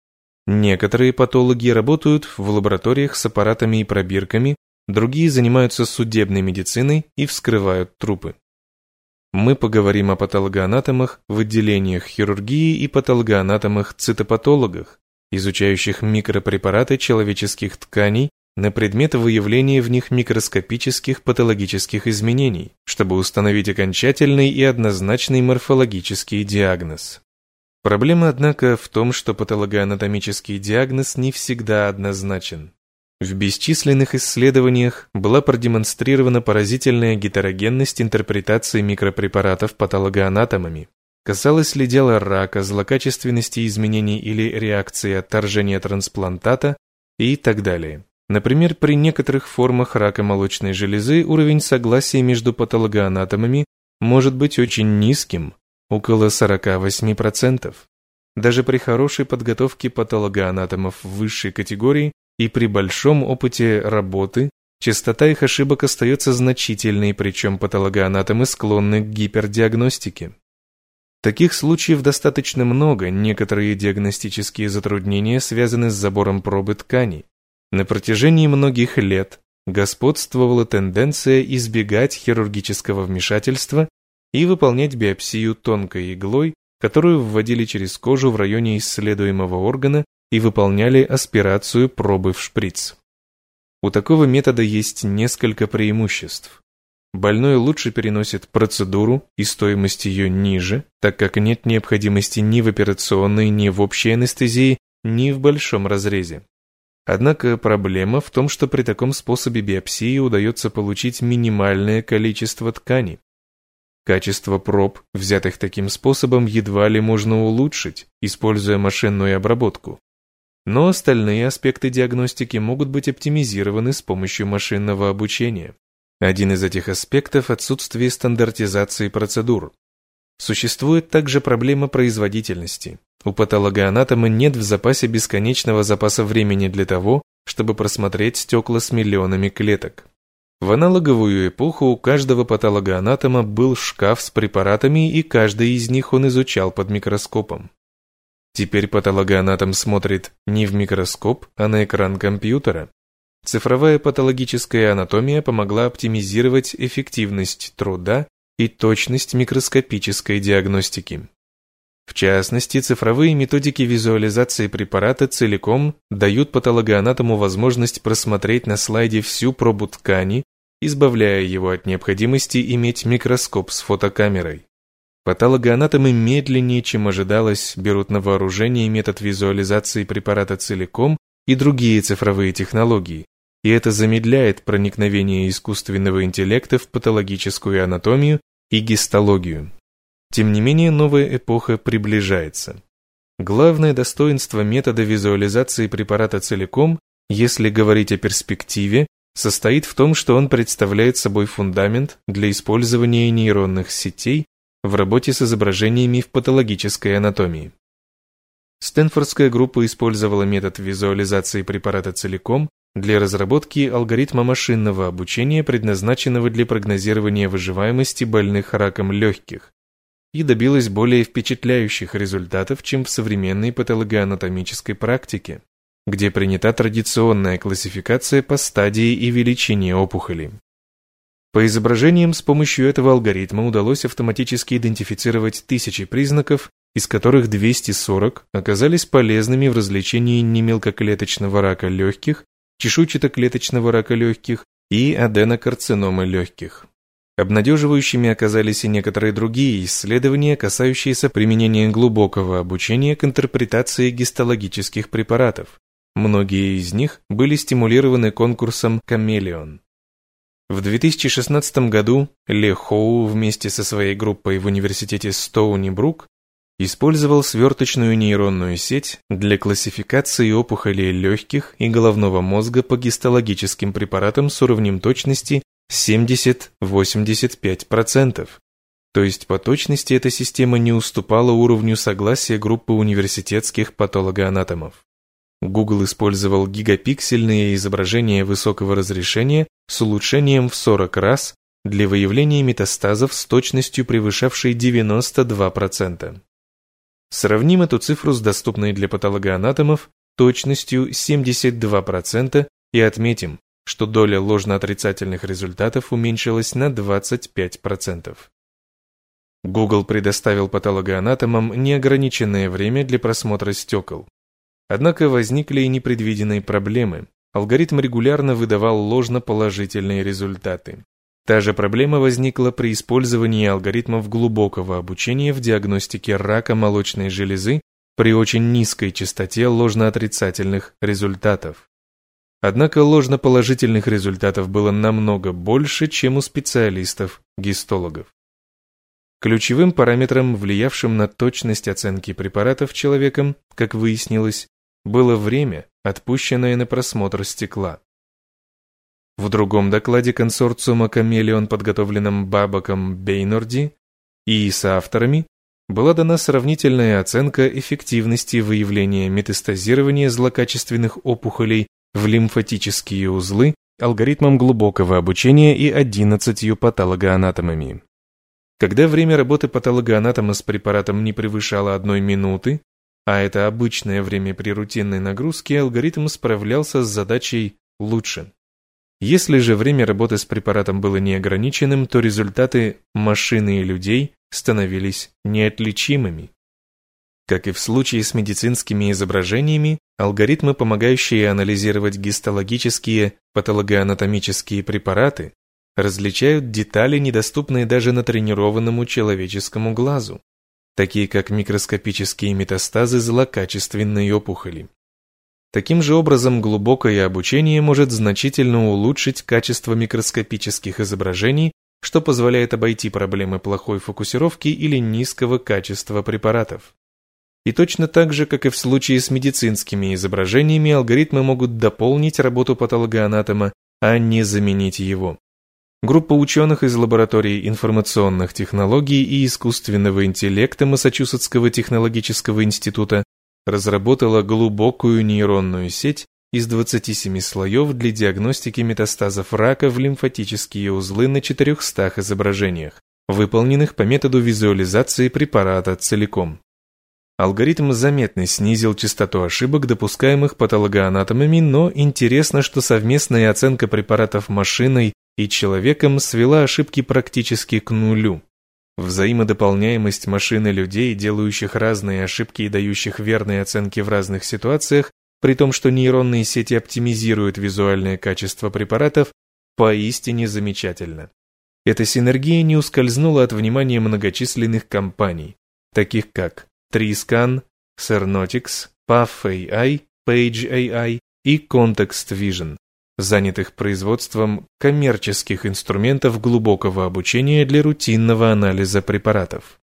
Некоторые патологи работают в лабораториях с аппаратами и пробирками, другие занимаются судебной медициной и вскрывают трупы. Мы поговорим о патологоанатомах в отделениях хирургии и патологоанатомах-цитопатологах, изучающих микропрепараты человеческих тканей на предмет выявления в них микроскопических патологических изменений, чтобы установить окончательный и однозначный морфологический диагноз. Проблема, однако, в том, что патологоанатомический диагноз не всегда однозначен. В бесчисленных исследованиях была продемонстрирована поразительная гетерогенность интерпретации микропрепаратов патологоанатомами, Касалось ли дело рака, злокачественности изменений или реакции отторжения трансплантата и так далее. Например, при некоторых формах рака молочной железы уровень согласия между патологоанатомами может быть очень низким, около 48%. Даже при хорошей подготовке патологоанатомов высшей категории и при большом опыте работы частота их ошибок остается значительной, причем патологоанатомы склонны к гипердиагностике. Таких случаев достаточно много, некоторые диагностические затруднения связаны с забором пробы тканей. На протяжении многих лет господствовала тенденция избегать хирургического вмешательства и выполнять биопсию тонкой иглой, которую вводили через кожу в районе исследуемого органа и выполняли аспирацию пробы в шприц. У такого метода есть несколько преимуществ. Больной лучше переносит процедуру, и стоимость ее ниже, так как нет необходимости ни в операционной, ни в общей анестезии, ни в большом разрезе. Однако проблема в том, что при таком способе биопсии удается получить минимальное количество ткани. Качество проб, взятых таким способом, едва ли можно улучшить, используя машинную обработку. Но остальные аспекты диагностики могут быть оптимизированы с помощью машинного обучения. Один из этих аспектов – отсутствие стандартизации процедур. Существует также проблема производительности. У патологоанатома нет в запасе бесконечного запаса времени для того, чтобы просмотреть стекла с миллионами клеток. В аналоговую эпоху у каждого патологоанатома был шкаф с препаратами, и каждый из них он изучал под микроскопом. Теперь патологоанатом смотрит не в микроскоп, а на экран компьютера. Цифровая патологическая анатомия помогла оптимизировать эффективность труда и точность микроскопической диагностики. В частности, цифровые методики визуализации препарата целиком дают патологоанатому возможность просмотреть на слайде всю пробу ткани, избавляя его от необходимости иметь микроскоп с фотокамерой. Патологоанатомы медленнее, чем ожидалось, берут на вооружение метод визуализации препарата целиком и другие цифровые технологии, и это замедляет проникновение искусственного интеллекта в патологическую анатомию и гистологию. Тем не менее, новая эпоха приближается. Главное достоинство метода визуализации препарата целиком, если говорить о перспективе, состоит в том, что он представляет собой фундамент для использования нейронных сетей в работе с изображениями в патологической анатомии. Стэнфордская группа использовала метод визуализации препарата целиком для разработки алгоритма машинного обучения, предназначенного для прогнозирования выживаемости больных раком легких, и добилась более впечатляющих результатов, чем в современной патологоанатомической практике, где принята традиционная классификация по стадии и величине опухоли. По изображениям с помощью этого алгоритма удалось автоматически идентифицировать тысячи признаков, из которых 240 оказались полезными в различении немелкоклеточного рака легких, чешуйчатоклеточного рака легких и аденокарциномы легких. Обнадеживающими оказались и некоторые другие исследования, касающиеся применения глубокого обучения к интерпретации гистологических препаратов. Многие из них были стимулированы конкурсом «Камелеон». В 2016 году Ле Хоу вместе со своей группой в университете Стоуни-Брук использовал сверточную нейронную сеть для классификации опухолей легких и головного мозга по гистологическим препаратам с уровнем точности 70-85%. То есть по точности эта система не уступала уровню согласия группы университетских патологоанатомов. Google использовал гигапиксельные изображения высокого разрешения с улучшением в 40 раз для выявления метастазов с точностью превышавшей 92%. Сравним эту цифру с доступной для патологоанатомов точностью 72% и отметим, что доля ложно-отрицательных результатов уменьшилась на 25%. Google предоставил патологоанатомам неограниченное время для просмотра стекол. Однако возникли и непредвиденные проблемы. Алгоритм регулярно выдавал ложно-положительные результаты. Та же проблема возникла при использовании алгоритмов глубокого обучения в диагностике рака молочной железы при очень низкой частоте ложно-отрицательных результатов. Однако ложно-положительных результатов было намного больше, чем у специалистов-гистологов. Ключевым параметром, влиявшим на точность оценки препаратов человеком, как выяснилось, было время, отпущенное на просмотр стекла. В другом докладе консорциума «Камелеон», подготовленном Бабаком Бейнорди и соавторами, была дана сравнительная оценка эффективности выявления метастазирования злокачественных опухолей в лимфатические узлы алгоритмом глубокого обучения и 11 патологоанатомами. Когда время работы патологоанатома с препаратом не превышало одной минуты, а это обычное время при рутинной нагрузке, алгоритм справлялся с задачей лучше. Если же время работы с препаратом было неограниченным, то результаты машины и людей становились неотличимыми. Как и в случае с медицинскими изображениями, алгоритмы, помогающие анализировать гистологические, патологоанатомические препараты, различают детали, недоступные даже натренированному человеческому глазу, такие как микроскопические метастазы злокачественной опухоли. Таким же образом, глубокое обучение может значительно улучшить качество микроскопических изображений, что позволяет обойти проблемы плохой фокусировки или низкого качества препаратов. И точно так же, как и в случае с медицинскими изображениями, алгоритмы могут дополнить работу патологоанатома, а не заменить его. Группа ученых из лаборатории информационных технологий и искусственного интеллекта Массачусетского технологического института разработала глубокую нейронную сеть из 27 слоев для диагностики метастазов рака в лимфатические узлы на 400 изображениях, выполненных по методу визуализации препарата целиком. Алгоритм заметно снизил частоту ошибок, допускаемых патологоанатомами, но интересно, что совместная оценка препаратов машиной и человеком свела ошибки практически к нулю. Взаимодополняемость машины людей, делающих разные ошибки и дающих верные оценки в разных ситуациях, при том, что нейронные сети оптимизируют визуальное качество препаратов, поистине замечательно. Эта синергия не ускользнула от внимания многочисленных компаний, таких как Triscan, Cernotics, PuffAI, PageAI и Context Vision, занятых производством коммерческих инструментов глубокого обучения для рутинного анализа препаратов.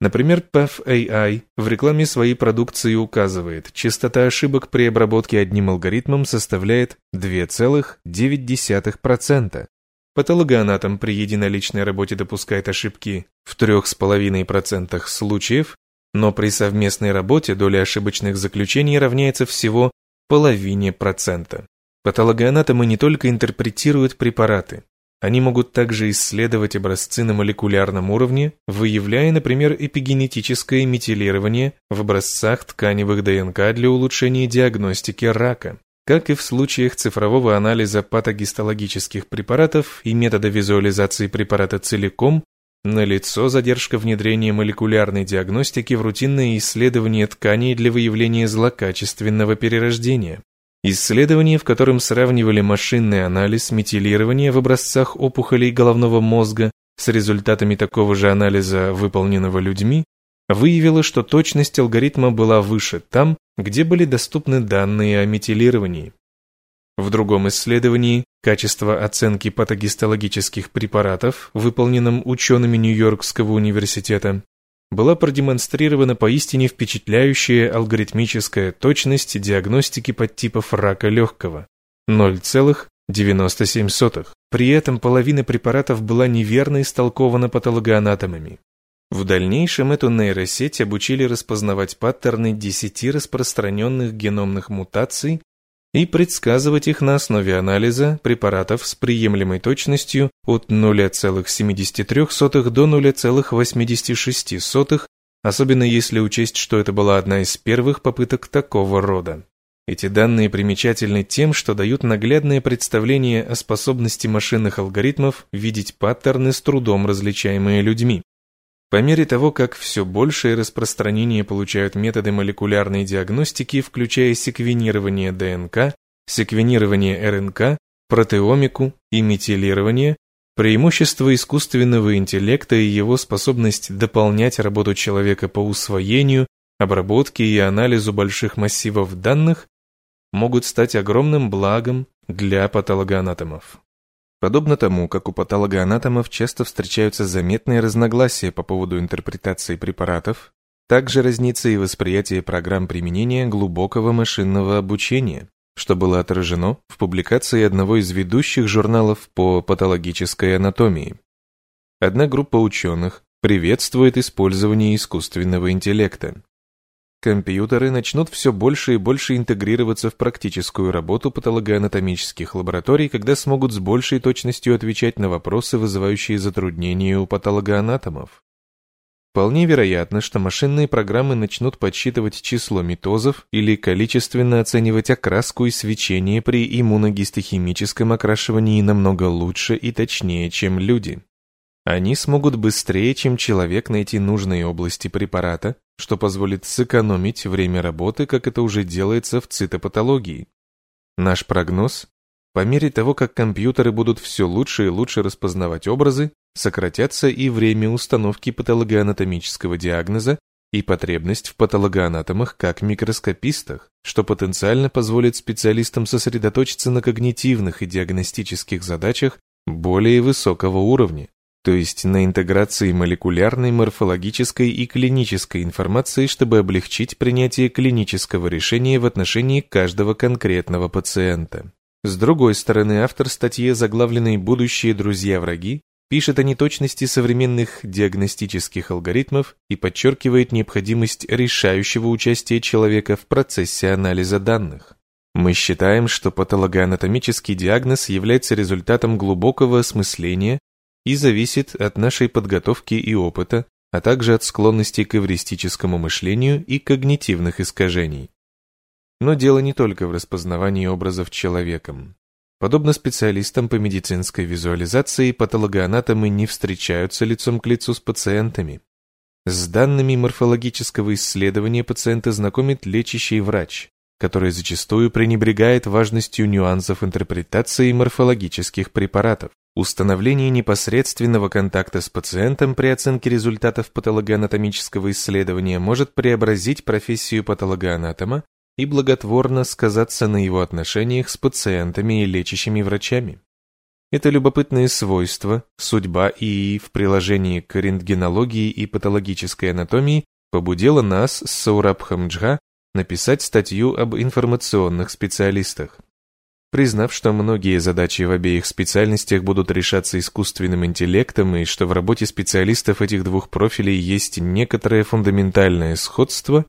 Например, PathAI в рекламе своей продукции указывает, частота ошибок при обработке одним алгоритмом составляет 2,9%. Патологоанатом при единоличной работе допускает ошибки в 3,5% случаев, но при совместной работе доля ошибочных заключений равняется всего половине процента. Патологоанатомы не только интерпретируют препараты, они могут также исследовать образцы на молекулярном уровне, выявляя, например, эпигенетическое метилирование в образцах тканевых ДНК для улучшения диагностики рака. Как и в случаях цифрового анализа патогистологических препаратов и метода визуализации препарата целиком, Налицо задержка внедрения молекулярной диагностики в рутинное исследование тканей для выявления злокачественного перерождения. Исследование, в котором сравнивали машинный анализ метилирования в образцах опухолей головного мозга с результатами такого же анализа, выполненного людьми, выявило, что точность алгоритма была выше там, где были доступны данные о метилировании. В другом исследовании качество оценки патогистологических препаратов, выполненном учеными Нью-Йоркского университета, была продемонстрирована поистине впечатляющая алгоритмическая точность диагностики подтипов рака легкого – 0,97. При этом половина препаратов была неверно истолкована патологоанатомами. В дальнейшем эту нейросеть обучили распознавать паттерны 10 распространенных геномных мутаций и предсказывать их на основе анализа препаратов с приемлемой точностью от 0,73 до 0,86, особенно если учесть, что это была одна из первых попыток такого рода. Эти данные примечательны тем, что дают наглядное представление о способности машинных алгоритмов видеть паттерны с трудом различаемые людьми. По мере того, как все большее распространение получают методы молекулярной диагностики, включая секвенирование ДНК, секвенирование РНК, протеомику и метилирование, преимущество искусственного интеллекта и его способность дополнять работу человека по усвоению, обработке и анализу больших массивов данных могут стать огромным благом для патологоанатомов. Подобно тому, как у патологоанатомов часто встречаются заметные разногласия по поводу интерпретации препаратов, также разнится и восприятие программ применения глубокого машинного обучения. что было отражено в публикации одного из ведущих журналов по патологической анатомии. Одна группа ученых приветствует использование искусственного интеллекта. Компьютеры начнут все больше и больше интегрироваться в практическую работу патологоанатомических лабораторий, когда смогут с большей точностью отвечать на вопросы, вызывающие затруднения у патологоанатомов. Вполне вероятно, что машинные программы начнут подсчитывать число митозов или количественно оценивать окраску и свечение при иммуногистохимическом окрашивании намного лучше и точнее, чем люди. Они смогут быстрее, чем человек, найти нужные области препарата, что позволит сэкономить время работы, как это уже делается в цитопатологии. Наш прогноз – по мере того, как компьютеры будут все лучше и лучше распознавать образы, сократятся и время установки патологоанатомического диагноза и потребность в патологоанатомах как микроскопистах, что потенциально позволит специалистам сосредоточиться на когнитивных и диагностических задачах более высокого уровня то есть на интеграции молекулярной, морфологической и клинической информации, чтобы облегчить принятие клинического решения в отношении каждого конкретного пациента. С другой стороны, автор статьи, заглавленной «Будущие друзья-враги», пишет о неточности современных диагностических алгоритмов и подчеркивает необходимость решающего участия человека в процессе анализа данных. Мы считаем, что патологоанатомический диагноз является результатом глубокого осмысления и зависит от нашей подготовки и опыта, а также от склонности к эвристическому мышлению и когнитивных искажений. Но дело не только в распознавании образов человеком. Подобно специалистам по медицинской визуализации, патологоанатомы не встречаются лицом к лицу с пациентами. С данными морфологического исследования пациента знакомит лечащий врач, который зачастую пренебрегает важностью нюансов интерпретации морфологических препаратов. Установление непосредственного контакта с пациентом при оценке результатов патологоанатомического исследования может преобразить профессию патологоанатома и благотворно сказаться на его отношениях с пациентами и лечащими врачами. Это любопытные свойства, судьба и в приложении к рентгенологии и патологической анатомии побудило нас с Саурабхом Джха написать статью об информационных специалистах. Признав, что многие задачи в обеих специальностях будут решаться искусственным интеллектом и что в работе специалистов этих двух профилей есть некоторое фундаментальное сходство,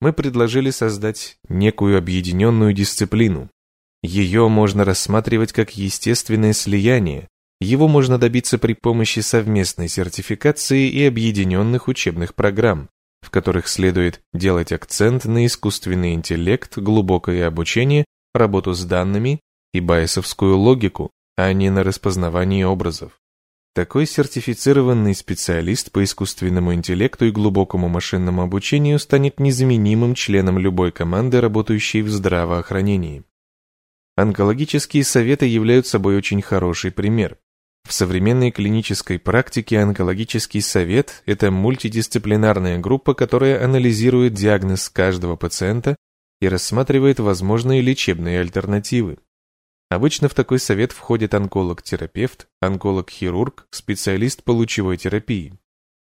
мы предложили создать некую объединенную дисциплину. Ее можно рассматривать как естественное слияние, его можно добиться при помощи совместной сертификации и объединенных учебных программ, в которых следует делать акцент на искусственный интеллект, глубокое обучение работу с данными и байесовскую логику, а не на распознавание образов. Такой сертифицированный специалист по искусственному интеллекту и глубокому машинному обучению станет незаменимым членом любой команды, работающей в здравоохранении. Онкологические советы являются собой очень хороший пример. В современной клинической практике онкологический совет – это мультидисциплинарная группа, которая анализирует диагноз каждого пациента и рассматривает возможные лечебные альтернативы. Обычно в такой совет входит онколог-терапевт, онколог-хирург, специалист по лучевой терапии.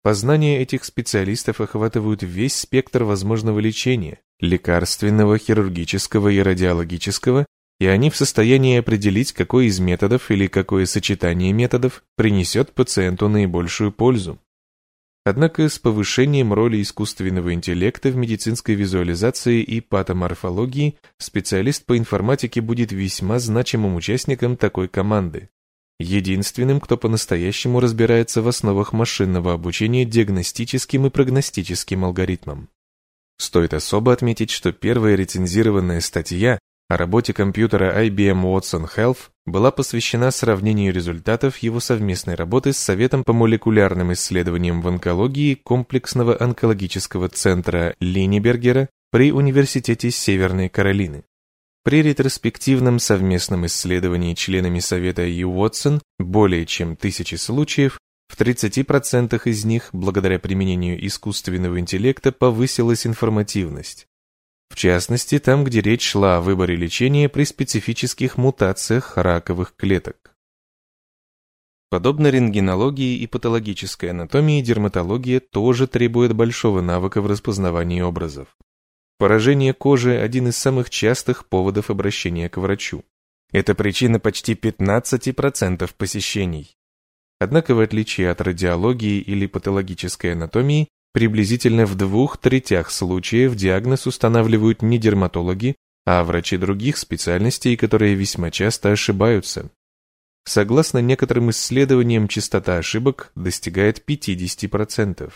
Познания этих специалистов охватывают весь спектр возможного лечения – лекарственного, хирургического и радиологического, и они в состоянии определить, какой из методов или какое сочетание методов принесет пациенту наибольшую пользу. Однако с повышением роли искусственного интеллекта в медицинской визуализации и патоморфологии специалист по информатике будет весьма значимым участником такой команды. Единственным, кто по-настоящему разбирается в основах машинного обучения диагностическим и прогностическим алгоритмам. Стоит особо отметить, что первая рецензированная статья о работе компьютера IBM Watson Health была посвящена сравнению результатов его совместной работы с Советом по молекулярным исследованиям в онкологии комплексного онкологического центра Линнебергера при Университете Северной Каролины. При ретроспективном совместном исследовании членами Совета Ю Уотсон более чем тысячи случаев, в 30% из них, благодаря применению искусственного интеллекта, повысилась информативность. В частности, там, где речь шла о выборе лечения при специфических мутациях раковых клеток. Подобно рентгенологии и патологической анатомии, дерматология тоже требует большого навыка в распознавании образов. Поражение кожи – один из самых частых поводов обращения к врачу. Это причина почти 15% посещений. Однако, в отличие от радиологии или патологической анатомии, приблизительно в двух третях случаев диагноз устанавливают не дерматологи, а врачи других специальностей, которые весьма часто ошибаются. Согласно некоторым исследованиям, частота ошибок достигает 50%.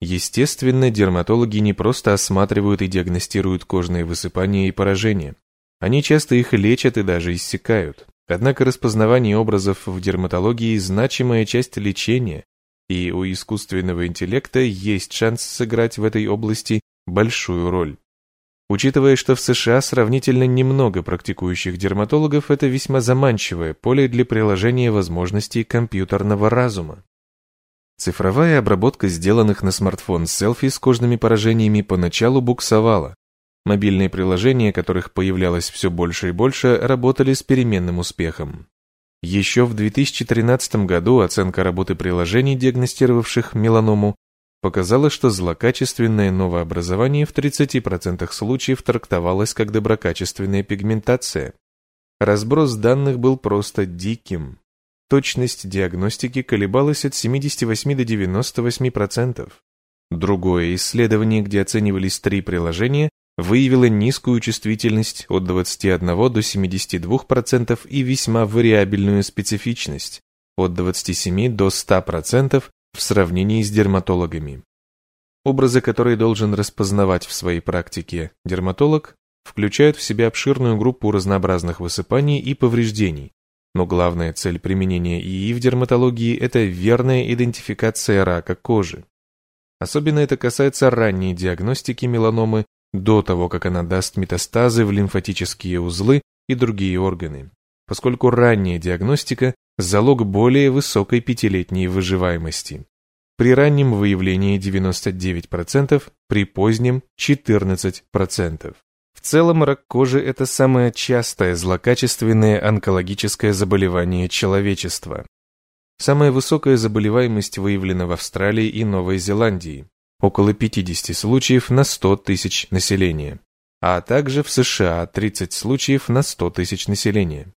Естественно, дерматологи не просто осматривают и диагностируют кожные высыпания и поражения. Они часто их лечат и даже иссякают. Однако распознавание образов в дерматологии – значимая часть лечения, и у искусственного интеллекта есть шанс сыграть в этой области большую роль. Учитывая, что в США сравнительно немного практикующих дерматологов, это весьма заманчивое поле для приложения возможностей компьютерного разума. Цифровая обработка сделанных на смартфон селфи с кожными поражениями поначалу буксовала. Мобильные приложения, которых появлялось все больше и больше, работали с переменным успехом. Еще в 2013 году оценка работы приложений, диагностировавших меланому, показало, что злокачественное новообразование в 30% случаев трактовалось как доброкачественная пигментация. Разброс данных был просто диким. Точность диагностики колебалась от 78 до 98%. Другое исследование, где оценивались три приложения, выявило низкую чувствительность от 21 до 72% и весьма вариабельную специфичность от 27 до 100% в сравнении с дерматологами. Образы, которые должен распознавать в своей практике дерматолог, включают в себя обширную группу разнообразных высыпаний и повреждений, но главная цель применения ИИ в дерматологии – это верная идентификация рака кожи. Особенно это касается ранней диагностики меланомы до того, как она даст метастазы в лимфатические узлы и другие органы, поскольку ранняя диагностика залог более высокой пятилетней выживаемости. При раннем выявлении 99%, при позднем 14%. В целом рак кожи – это самое частое злокачественное онкологическое заболевание человечества. Самая высокая заболеваемость выявлена в Австралии и Новой Зеландии – около 50 случаев на 100 тысяч населения, а также в США 30 случаев на 100 тысяч населения.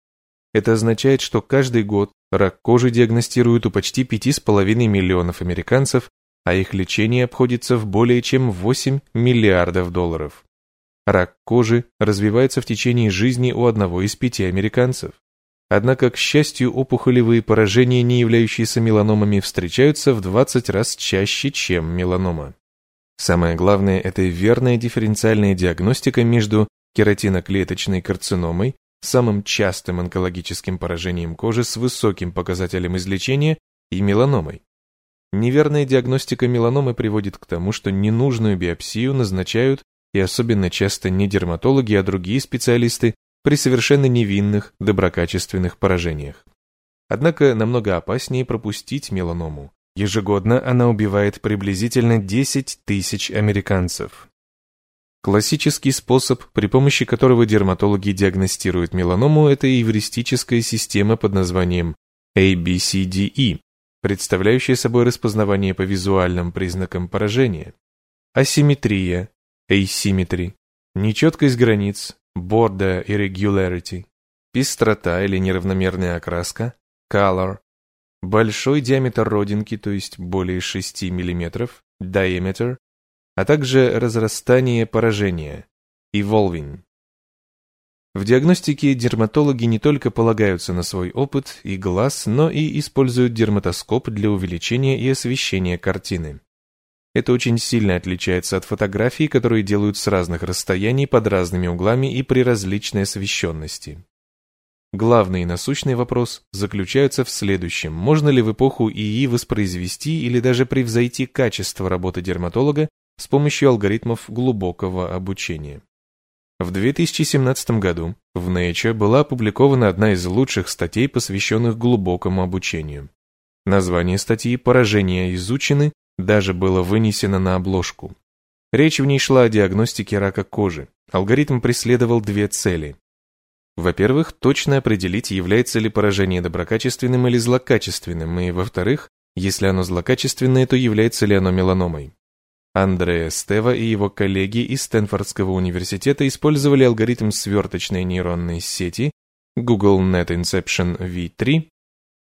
Это означает, что каждый год рак кожи диагностируют у почти 5,5 миллионов американцев, а их лечение обходится в более чем 8 миллиардов долларов. Рак кожи развивается в течение жизни у одного из пяти американцев. Однако, к счастью, опухолевые поражения, не являющиеся меланомами, встречаются в 20 раз чаще, чем меланома. Самое главное – это верная дифференциальная диагностика между кератиноклеточной карциномой самым частым онкологическим поражением кожи с высоким показателем излечения и меланомой. Неверная диагностика меланомы приводит к тому, что ненужную биопсию назначают и особенно часто не дерматологи, а другие специалисты при совершенно невинных, доброкачественных поражениях. Однако намного опаснее пропустить меланому. Ежегодно она убивает приблизительно 10 тысяч американцев. Классический способ, при помощи которого дерматологи диагностируют меланому, это эвристическая система под названием ABCDE, представляющая собой распознавание по визуальным признакам поражения. Асимметрия, asymmetry, нечеткость границ, border irregularity, пестрота или неравномерная окраска, color, большой диаметр родинки, то есть более 6 мм, diameter, а также разрастание поражения, evolving. В диагностике дерматологи не только полагаются на свой опыт и глаз, но и используют дерматоскоп для увеличения и освещения картины. Это очень сильно отличается от фотографий, которые делают с разных расстояний под разными углами и при различной освещенности. Главный и насущный вопрос заключается в следующем. Можно ли в эпоху ИИ воспроизвести или даже превзойти качество работы дерматолога с помощью алгоритмов глубокого обучения. В 2017 году в Nature была опубликована одна из лучших статей, посвященных глубокому обучению. Название статьи «Поражения изучены» даже было вынесено на обложку. Речь в ней шла о диагностике рака кожи. Алгоритм преследовал две цели. Во-первых, точно определить, является ли поражение доброкачественным или злокачественным, и, во-вторых, если оно злокачественное, то является ли оно меланомой. Андреа Стева и его коллеги из Стэнфордского университета использовали алгоритм сверточной нейронной сети Google Net Inception V3,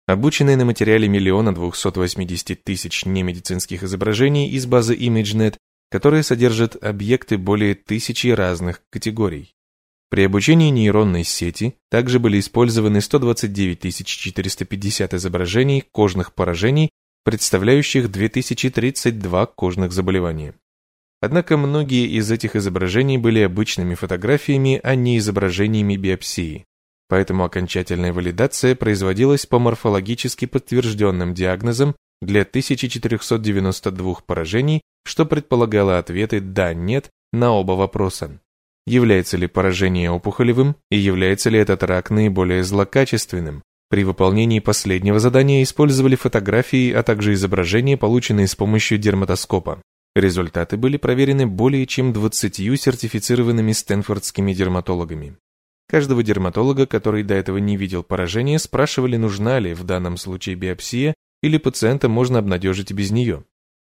обученный на материале миллиона 280 тысяч немедицинских изображений из базы ImageNet, которая содержит объекты более тысячи разных категорий. При обучении нейронной сети также были использованы 129 450 изображений кожных поражений, представляющих 2032 кожных заболевания. Однако многие из этих изображений были обычными фотографиями, а не изображениями биопсии. Поэтому окончательная валидация производилась по морфологически подтвержденным диагнозам для 1492 поражений, что предполагало ответы «да-нет» на оба вопроса является ли поражение опухолевым и является ли этот рак наиболее злокачественным. При выполнении последнего задания использовали фотографии, а также изображения, полученные с помощью дерматоскопа. Результаты были проверены более чем 20 сертифицированными стэнфордскими дерматологами. Каждого дерматолога, который до этого не видел поражения, спрашивали, нужна ли в данном случае биопсия или пациента можно обнадежить без нее.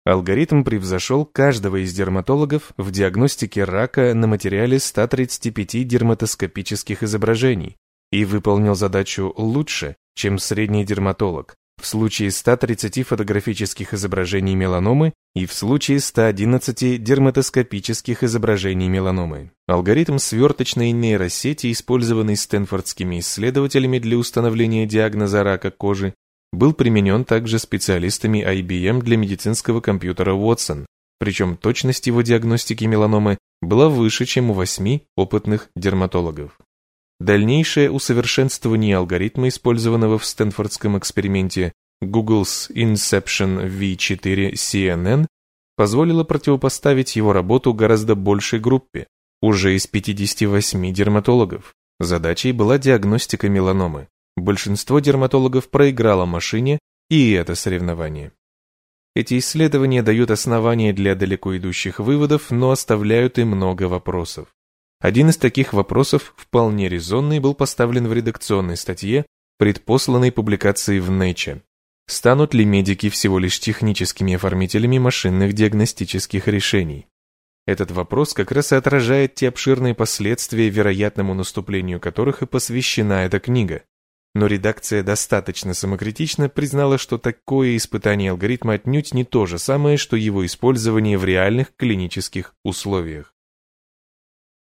Алгоритм превзошел каждого из дерматологов в диагностике рака на материале 135 дерматоскопических изображений и выполнил задачу лучше, чем средний дерматолог, в случае 130 фотографических изображений меланомы и в случае 111 дерматоскопических изображений меланомы. Алгоритм сверточной нейросети, использованный стэнфордскими исследователями для установления диагноза рака кожи, был применен также специалистами IBM для медицинского компьютера Watson, причем точность его диагностики меланомы была выше, чем у восьми опытных дерматологов. Дальнейшее усовершенствование алгоритма, использованного в Стэнфордском эксперименте Google's Inception V4 CNN, позволило противопоставить его работу гораздо большей группе, уже из 58 дерматологов. Задачей была диагностика меланомы. Большинство дерматологов проиграло машине и это соревнование. Эти исследования дают основания для далеко идущих выводов, но оставляют и много вопросов. Один из таких вопросов, вполне резонный, был поставлен в редакционной статье, предпосланной публикации в Nature. Станут ли медики всего лишь техническими оформителями машинных диагностических решений? Этот вопрос как раз и отражает те обширные последствия, вероятному наступлению которых и посвящена эта книга но редакция достаточно самокритично признала, что такое испытание алгоритма отнюдь не то же самое, что его использование в реальных клинических условиях.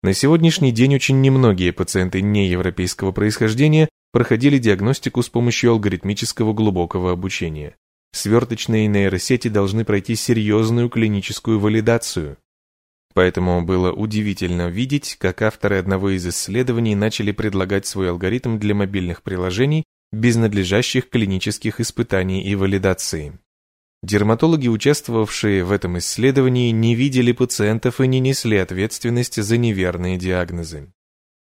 На сегодняшний день очень немногие пациенты неевропейского происхождения проходили диагностику с помощью алгоритмического глубокого обучения. Сверточные нейросети должны пройти серьезную клиническую валидацию, Поэтому было удивительно видеть, как авторы одного из исследований начали предлагать свой алгоритм для мобильных приложений без надлежащих клинических испытаний и валидации. Дерматологи, участвовавшие в этом исследовании, не видели пациентов и не несли ответственность за неверные диагнозы.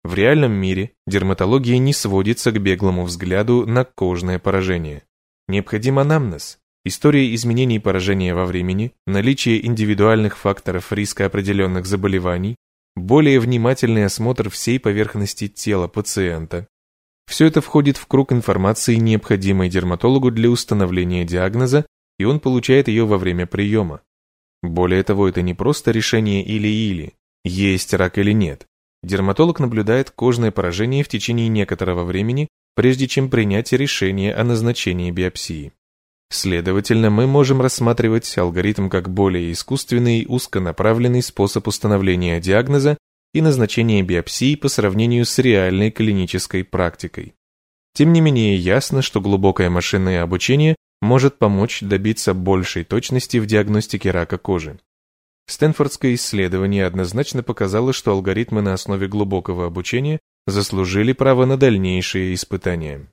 В реальном мире дерматология не сводится к беглому взгляду на кожное поражение. Необходим анамнез, История изменений поражения во времени, наличие индивидуальных факторов риска определенных заболеваний, более внимательный осмотр всей поверхности тела пациента. Все это входит в круг информации, необходимой дерматологу для установления диагноза, и он получает ее во время приема. Более того, это не просто решение или-или, есть рак или нет. Дерматолог наблюдает кожное поражение в течение некоторого времени, прежде чем принять решение о назначении биопсии. Следовательно, мы можем рассматривать алгоритм как более искусственный, узконаправленный способ установления диагноза и назначения биопсии по сравнению с реальной клинической практикой. Тем не менее, ясно, что глубокое машинное обучение может помочь добиться большей точности в диагностике рака кожи. Стэнфордское исследование однозначно показало, что алгоритмы на основе глубокого обучения заслужили право на дальнейшие испытания.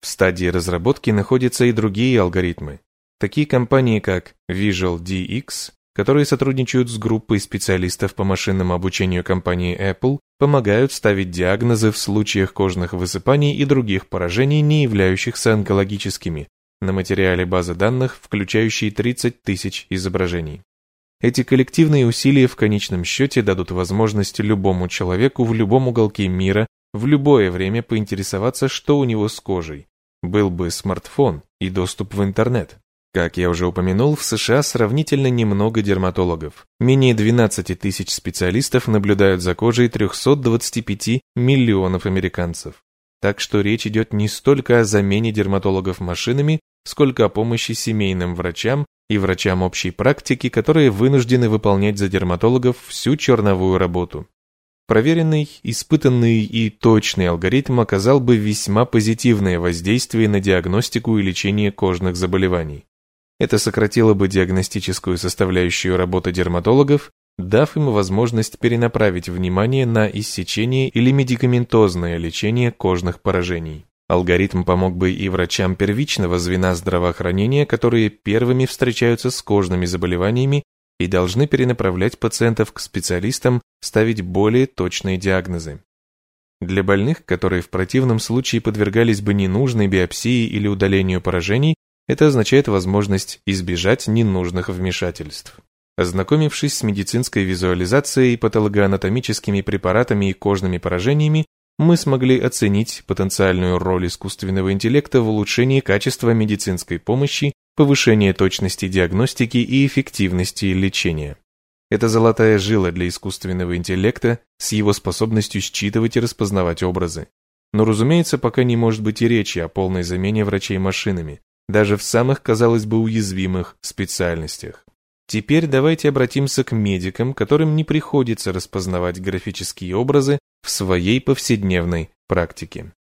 В стадии разработки находятся и другие алгоритмы. Такие компании, как Visual DX, которые сотрудничают с группой специалистов по машинному обучению компании Apple, помогают ставить диагнозы в случаях кожных высыпаний и других поражений, не являющихся онкологическими, на материале базы данных, включающей 30 тысяч изображений. Эти коллективные усилия в конечном счете дадут возможность любому человеку в любом уголке мира в любое время поинтересоваться, что у него с кожей, был бы смартфон и доступ в интернет. Как я уже упомянул, в США сравнительно немного дерматологов. Менее 12 тысяч специалистов наблюдают за кожей 325 миллионов американцев. Так что речь идет не столько о замене дерматологов машинами, сколько о помощи семейным врачам и врачам общей практики, которые вынуждены выполнять за дерматологов всю черновую работу. Проверенный, испытанный и точный алгоритм оказал бы весьма позитивное воздействие на диагностику и лечение кожных заболеваний. Это сократило бы диагностическую составляющую работы дерматологов, дав им возможность перенаправить внимание на иссечение или медикаментозное лечение кожных поражений. Алгоритм помог бы и врачам первичного звена здравоохранения, которые первыми встречаются с кожными заболеваниями и должны перенаправлять пациентов к специалистам, ставить более точные диагнозы. Для больных, которые в противном случае подвергались бы ненужной биопсии или удалению поражений, это означает возможность избежать ненужных вмешательств. Ознакомившись с медицинской визуализацией, патологоанатомическими препаратами и кожными поражениями, мы смогли оценить потенциальную роль искусственного интеллекта в улучшении качества медицинской помощи, повышении точности диагностики и эффективности лечения. Это золотая жила для искусственного интеллекта с его способностью считывать и распознавать образы. Но, разумеется, пока не может быть и речи о полной замене врачей машинами, даже в самых, казалось бы, уязвимых специальностях. Теперь давайте обратимся к медикам, которым не приходится распознавать графические образы в своей повседневной практике.